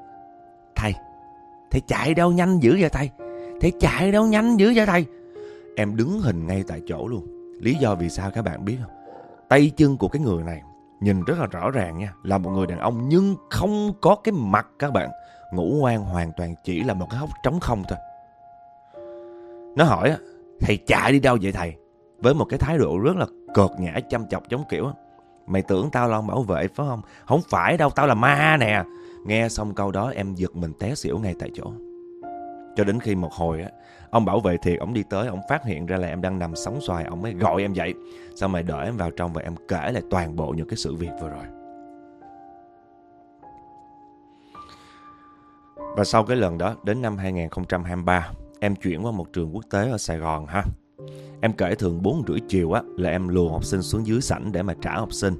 thầy Thầy chạy đâu nhanh dữ vậy thầy? Thầy chạy đâu nhanh dữ vậy thầy? Em đứng hình ngay tại chỗ luôn. Lý do vì sao các bạn biết không? Tay chân của cái người này Nhìn rất là rõ ràng nha, Là một người đàn ông nhưng không có cái mặt các bạn. Ngũ quan hoàn toàn chỉ là một cái hốc trống không thôi. Nó hỏi Thầy chạy đi đâu vậy thầy? Với một cái thái độ rất là cợt nhã, chăm chọc giống kiểu Mày tưởng tao là ông bảo vệ, phải không? Không phải đâu, tao là ma nè. Nghe xong câu đó, em giật mình té xỉu ngay tại chỗ. Cho đến khi một hồi á, ông bảo vệ thiệt, ông đi tới, ông phát hiện ra là em đang nằm sóng xoài, ông mới gọi em dậy. Xong rồi đợi em vào trong và em kể lại toàn bộ những cái sự việc vừa rồi. Và sau cái lần đó, đến năm 2023, em chuyển qua một trường quốc tế ở Sài Gòn ha. Em kể thường 4 rưỡi chiều á là em lùa học sinh xuống dưới sảnh để mà trả học sinh.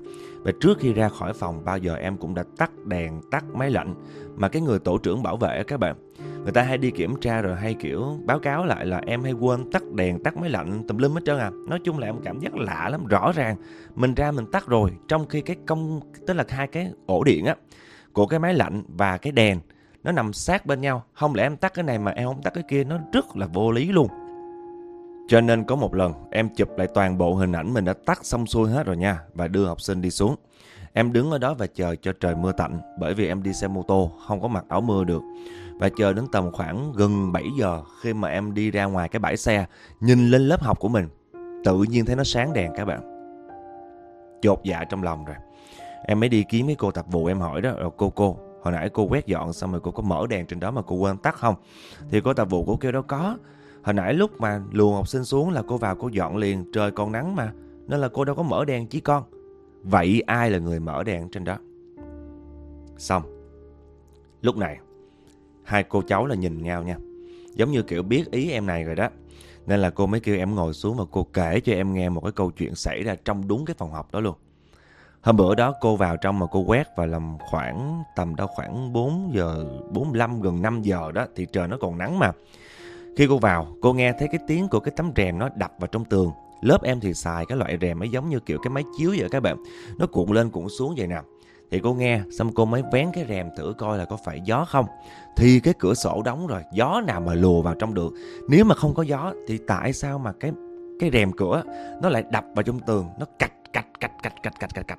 Và trước khi ra khỏi phòng bao giờ em cũng đã tắt đèn, tắt máy lạnh mà cái người tổ trưởng bảo vệ các bạn. Người ta hay đi kiểm tra rồi hay kiểu báo cáo lại là em hay quên tắt đèn, tắt máy lạnh tùm lum hết trơn à. Nói chung là em cảm giác lạ lắm, rõ ràng mình ra mình tắt rồi trong khi cái công tức là hai cái ổ điện á của cái máy lạnh và cái đèn nó nằm sát bên nhau. Không lẽ em tắt cái này mà em không tắt cái kia nó rất là vô lý luôn. Cho nên có một lần em chụp lại toàn bộ hình ảnh mình đã tắt xong xuôi hết rồi nha và đưa học sinh đi xuống. Em đứng ở đó và chờ cho trời mưa tạnh bởi vì em đi xe mô tô không có mặc áo mưa được. Và chờ đến tầm khoảng gần 7 giờ khi mà em đi ra ngoài cái bãi xe nhìn lên lớp học của mình tự nhiên thấy nó sáng đèn các bạn. Chột dạ trong lòng rồi. Em mới đi kiếm cái cô tập vụ em hỏi đó, cô cô, hồi nãy cô quét dọn xong rồi cô có mở đèn trên đó mà cô quên tắt không? Thì cô tập vụ cô kêu đó có. Hồi nãy lúc mà luồng học sinh xuống là cô vào cô dọn liền, trời còn nắng mà, nên là cô đâu có mở đèn chỉ con. Vậy ai là người mở đèn trên đó? Xong. Lúc này, hai cô cháu là nhìn nhau nha. Giống như kiểu biết ý em này rồi đó. Nên là cô mới kêu em ngồi xuống và cô kể cho em nghe một cái câu chuyện xảy ra trong đúng cái phòng học đó luôn. Hôm bữa đó cô vào trong mà cô quét và làm khoảng tầm đó khoảng 4 giờ 45 gần 5 giờ đó thì trời nó còn nắng mà. Khi cô vào, cô nghe thấy cái tiếng của cái tấm rèm nó đập vào trong tường. Lớp em thì xài cái loại rèm ấy giống như kiểu cái máy chiếu vậy các bạn. Nó cuộn lên cuộn xuống vậy nè. Thì cô nghe, xong cô mới vén cái rèm thử coi là có phải gió không. Thì cái cửa sổ đóng rồi, gió nào mà lùa vào trong được. Nếu mà không có gió thì tại sao mà cái cái rèm cửa nó lại đập vào trong tường, nó cạch cạch cạch cạch cạch cạch cạch cạch.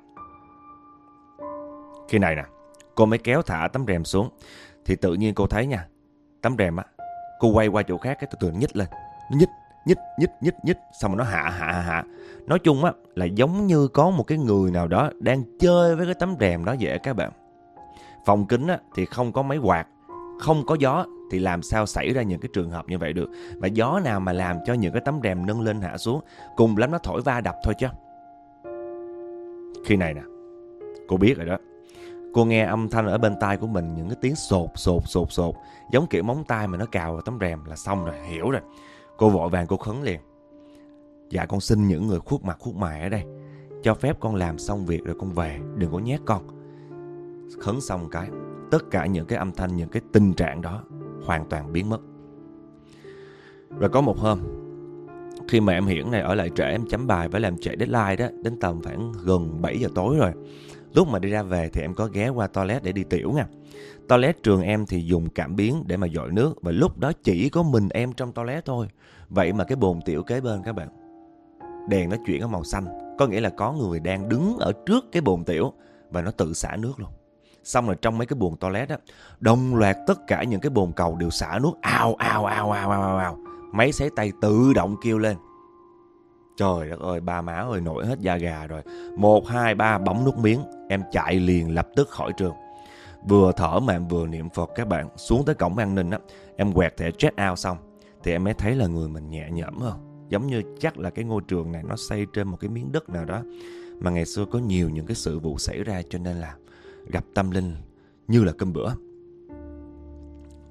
Khi này nè, cô mới kéo thả tấm rèm xuống thì tự nhiên cô thấy nha, tấm rèm á, cô quay qua chỗ khác cái từ từ nhích lên, nó nhích nhích nhích nhích nhích, xong rồi nó hạ hạ hạ nói chung á, là giống như có một cái người nào đó đang chơi với cái tấm rèm đó vậy các bạn. Phòng kính á, thì không có máy quạt, không có gió, thì làm sao xảy ra những cái trường hợp như vậy được? Và gió nào mà làm cho những cái tấm rèm nâng lên hạ xuống? Cùng lắm nó thổi va đập thôi chứ. Khi này nè, cô biết rồi đó. Cô nghe âm thanh ở bên tai của mình, những cái tiếng sột sột sột sột, giống kiểu móng tay mà nó cào vào tấm rèm là xong rồi, hiểu rồi. Cô vội vàng cô khấn liền. Dạ con xin những người khuất mặt khuất mày ở đây. Cho phép con làm xong việc rồi con về. Đừng có nhét con. Khấn xong cái. Tất cả những cái âm thanh, những cái tình trạng đó hoàn toàn biến mất. Rồi có một hôm, khi mà em Hiển này ở lại trễ em chấm bài với làm trễ deadline đó, đến tầm khoảng gần 7 giờ tối rồi. Lúc mà đi ra về thì em có ghé qua toilet để đi tiểu nha. Toilet trường em thì dùng cảm biến để mà dội nước và lúc đó chỉ có mình em trong toilet thôi. Vậy mà cái bồn tiểu kế bên các bạn, đèn nó chuyển ở màu xanh, có nghĩa là có người đang đứng ở trước cái bồn tiểu và nó tự xả nước luôn. Xong rồi trong mấy cái bồn toilet á, đồng loạt tất cả những cái bồn cầu đều xả nước ao ao ao ao ao ao, Máy sấy tay tự động kêu lên. Trời đất ơi, ba má ơi nổi hết da gà rồi. Một, hai, ba bấm nút miếng, em chạy liền lập tức khỏi trường. Vừa thở mà em vừa niệm Phật các bạn, Xuống tới cổng an ninh á, Em quẹt thẻ check out xong, Thì em mới thấy là người mình nhẹ nhõm hơn. Giống như chắc là cái ngôi trường này nó xây trên một cái miếng đất nào đó, Mà ngày xưa có nhiều những cái sự vụ xảy ra cho nên là Gặp tâm linh như là cơm bữa.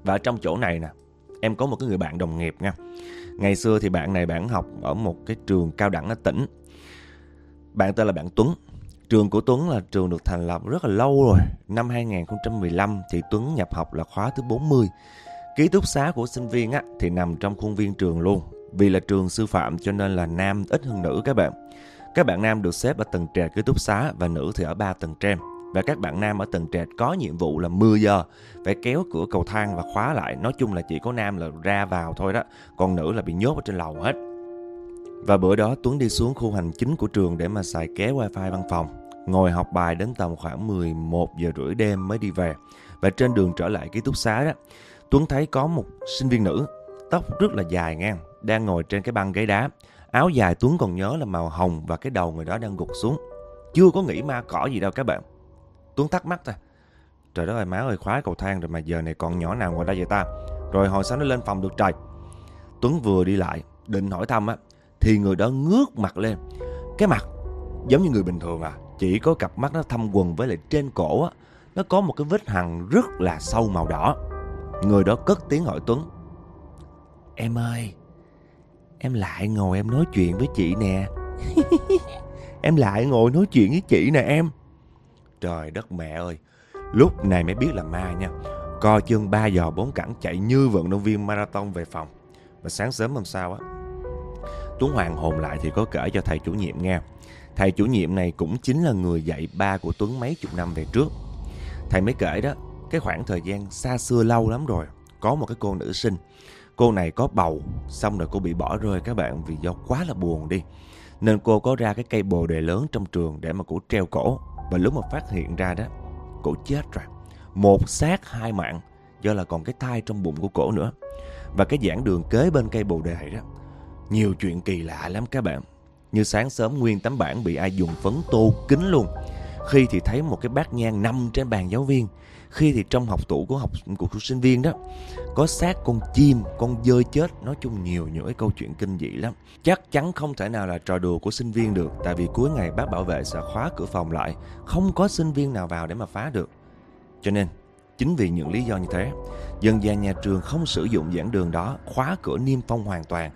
Và trong chỗ này nè, Em có một cái người bạn đồng nghiệp nha. Ngày xưa thì bạn này bạn học ở một cái trường cao đẳng ở tỉnh. Bạn tên là bạn Tuấn. Trường của Tuấn là trường được thành lập rất là lâu rồi. Năm 2015 thì Tuấn nhập học là khóa thứ 40. Ký túc xá của sinh viên á, thì nằm trong khuôn viên trường luôn. Vì là trường sư phạm cho nên là nam ít hơn nữ các bạn. Các bạn nam được xếp ở tầng trệt ký túc xá và nữ thì ở ba tầng trên. Và các bạn nam ở tầng trệt có nhiệm vụ là 10 giờ phải kéo cửa cầu thang và khóa lại. Nói chung là chỉ có nam là ra vào thôi đó. Còn nữ là bị nhốt ở trên lầu hết. Và bữa đó Tuấn đi xuống khu hành chính của trường để mà xài ké wifi văn phòng. Ngồi học bài đến tầm khoảng 11 giờ rưỡi đêm mới đi về. Và trên đường trở lại ký túc xá đó, Tuấn thấy có một sinh viên nữ, tóc rất là dài ngang, đang ngồi trên cái băng ghế đá. Áo dài Tuấn còn nhớ là màu hồng và cái đầu người đó đang gục xuống. Chưa có nghĩ ma cỏ gì đâu các bạn. Tuấn thắc mắc thôi. Trời đất ơi má ơi khóa cầu thang rồi mà giờ này còn nhỏ nào ngồi đây vậy ta. Rồi hồi sáng nó lên phòng được trời. Tuấn vừa đi lại, định hỏi thăm á, thì người đó ngước mặt lên. Cái mặt giống như người bình thường à. Chỉ có cặp mắt nó thâm quần với lại trên cổ á, nó có một cái vết hằn rất là sâu màu đỏ. Người đó cất tiếng hỏi Tuấn. Em ơi, em lại ngồi em nói chuyện với chị nè. em lại ngồi nói chuyện với chị nè em. Trời đất mẹ ơi, lúc này mới biết là ma nha. Co chân 3 giờ 4 cẳng chạy như vận động viên marathon về phòng. Và sáng sớm hôm sau á, Tuấn hoàng hồn lại thì có kể cho thầy chủ nhiệm nghe. Thầy chủ nhiệm này cũng chính là người dạy ba của Tuấn mấy chục năm về trước. Thầy mới kể đó, cái khoảng thời gian xa xưa lâu lắm rồi, có một cái cô nữ sinh. Cô này có bầu, xong rồi cô bị bỏ rơi các bạn vì do quá là buồn đi. Nên cô có ra cái cây bồ đề lớn trong trường để mà cổ treo cổ. Và lúc mà phát hiện ra đó, cổ chết rồi. Một xác hai mạng do là còn cái thai trong bụng của cổ nữa. Và cái giảng đường kế bên cây bồ đề đó, nhiều chuyện kỳ lạ lắm các bạn. Như sáng sớm nguyên tấm bảng bị ai dùng phấn tô kính luôn. Khi thì thấy một cái bát nhang nằm trên bàn giáo viên. Khi thì trong học tủ của học của, của sinh viên đó có xác con chim, con dơi chết, nói chung nhiều những cái câu chuyện kinh dị lắm. Chắc chắn không thể nào là trò đùa của sinh viên được, tại vì cuối ngày bác bảo vệ sẽ khóa cửa phòng lại, không có sinh viên nào vào để mà phá được. Cho nên, chính vì những lý do như thế, dân gian nhà trường không sử dụng giảng đường đó, khóa cửa niêm phong hoàn toàn.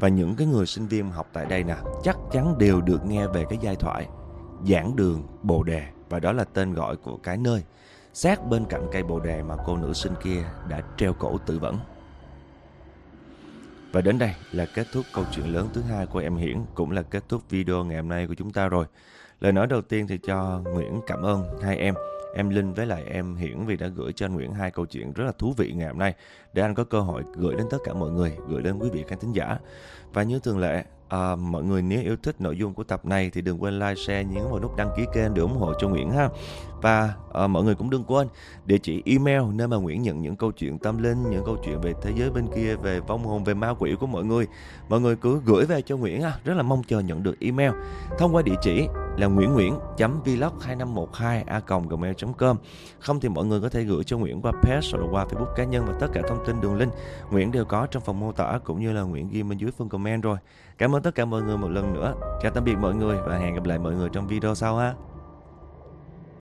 Và những cái người sinh viên học tại đây nè, chắc chắn đều được nghe về cái giai thoại giảng đường bồ đề và đó là tên gọi của cái nơi sát bên cạnh cây bồ đề mà cô nữ sinh kia đã treo cổ tự vẫn. Và đến đây là kết thúc câu chuyện lớn thứ hai của em Hiển, cũng là kết thúc video ngày hôm nay của chúng ta rồi. Lời nói đầu tiên thì cho Nguyễn cảm ơn hai em, em Linh với lại em Hiển vì đã gửi cho anh Nguyễn hai câu chuyện rất là thú vị ngày hôm nay để anh có cơ hội gửi đến tất cả mọi người, gửi đến quý vị khán thính giả. Và như thường lệ, À, mọi người nếu yêu thích nội dung của tập này thì đừng quên like, share, nhấn vào nút đăng ký kênh để ủng hộ cho Nguyễn ha. Và à, mọi người cũng đừng quên địa chỉ email nơi mà Nguyễn nhận những câu chuyện tâm linh, những câu chuyện về thế giới bên kia, về vong hồn, về ma quỷ của mọi người. Mọi người cứ gửi về cho Nguyễn ha. Rất là mong chờ nhận được email thông qua địa chỉ là nguyễn nguyễn vlog 2512 a gmail com không thì mọi người có thể gửi cho Nguyễn qua page hoặc là qua Facebook cá nhân và tất cả thông tin đường link Nguyễn đều có trong phần mô tả cũng như là Nguyễn ghi bên dưới phần comment rồi cảm ơn tất cả mọi người một lần nữa. Chào tạm biệt mọi người và hẹn gặp lại mọi người trong video sau ha.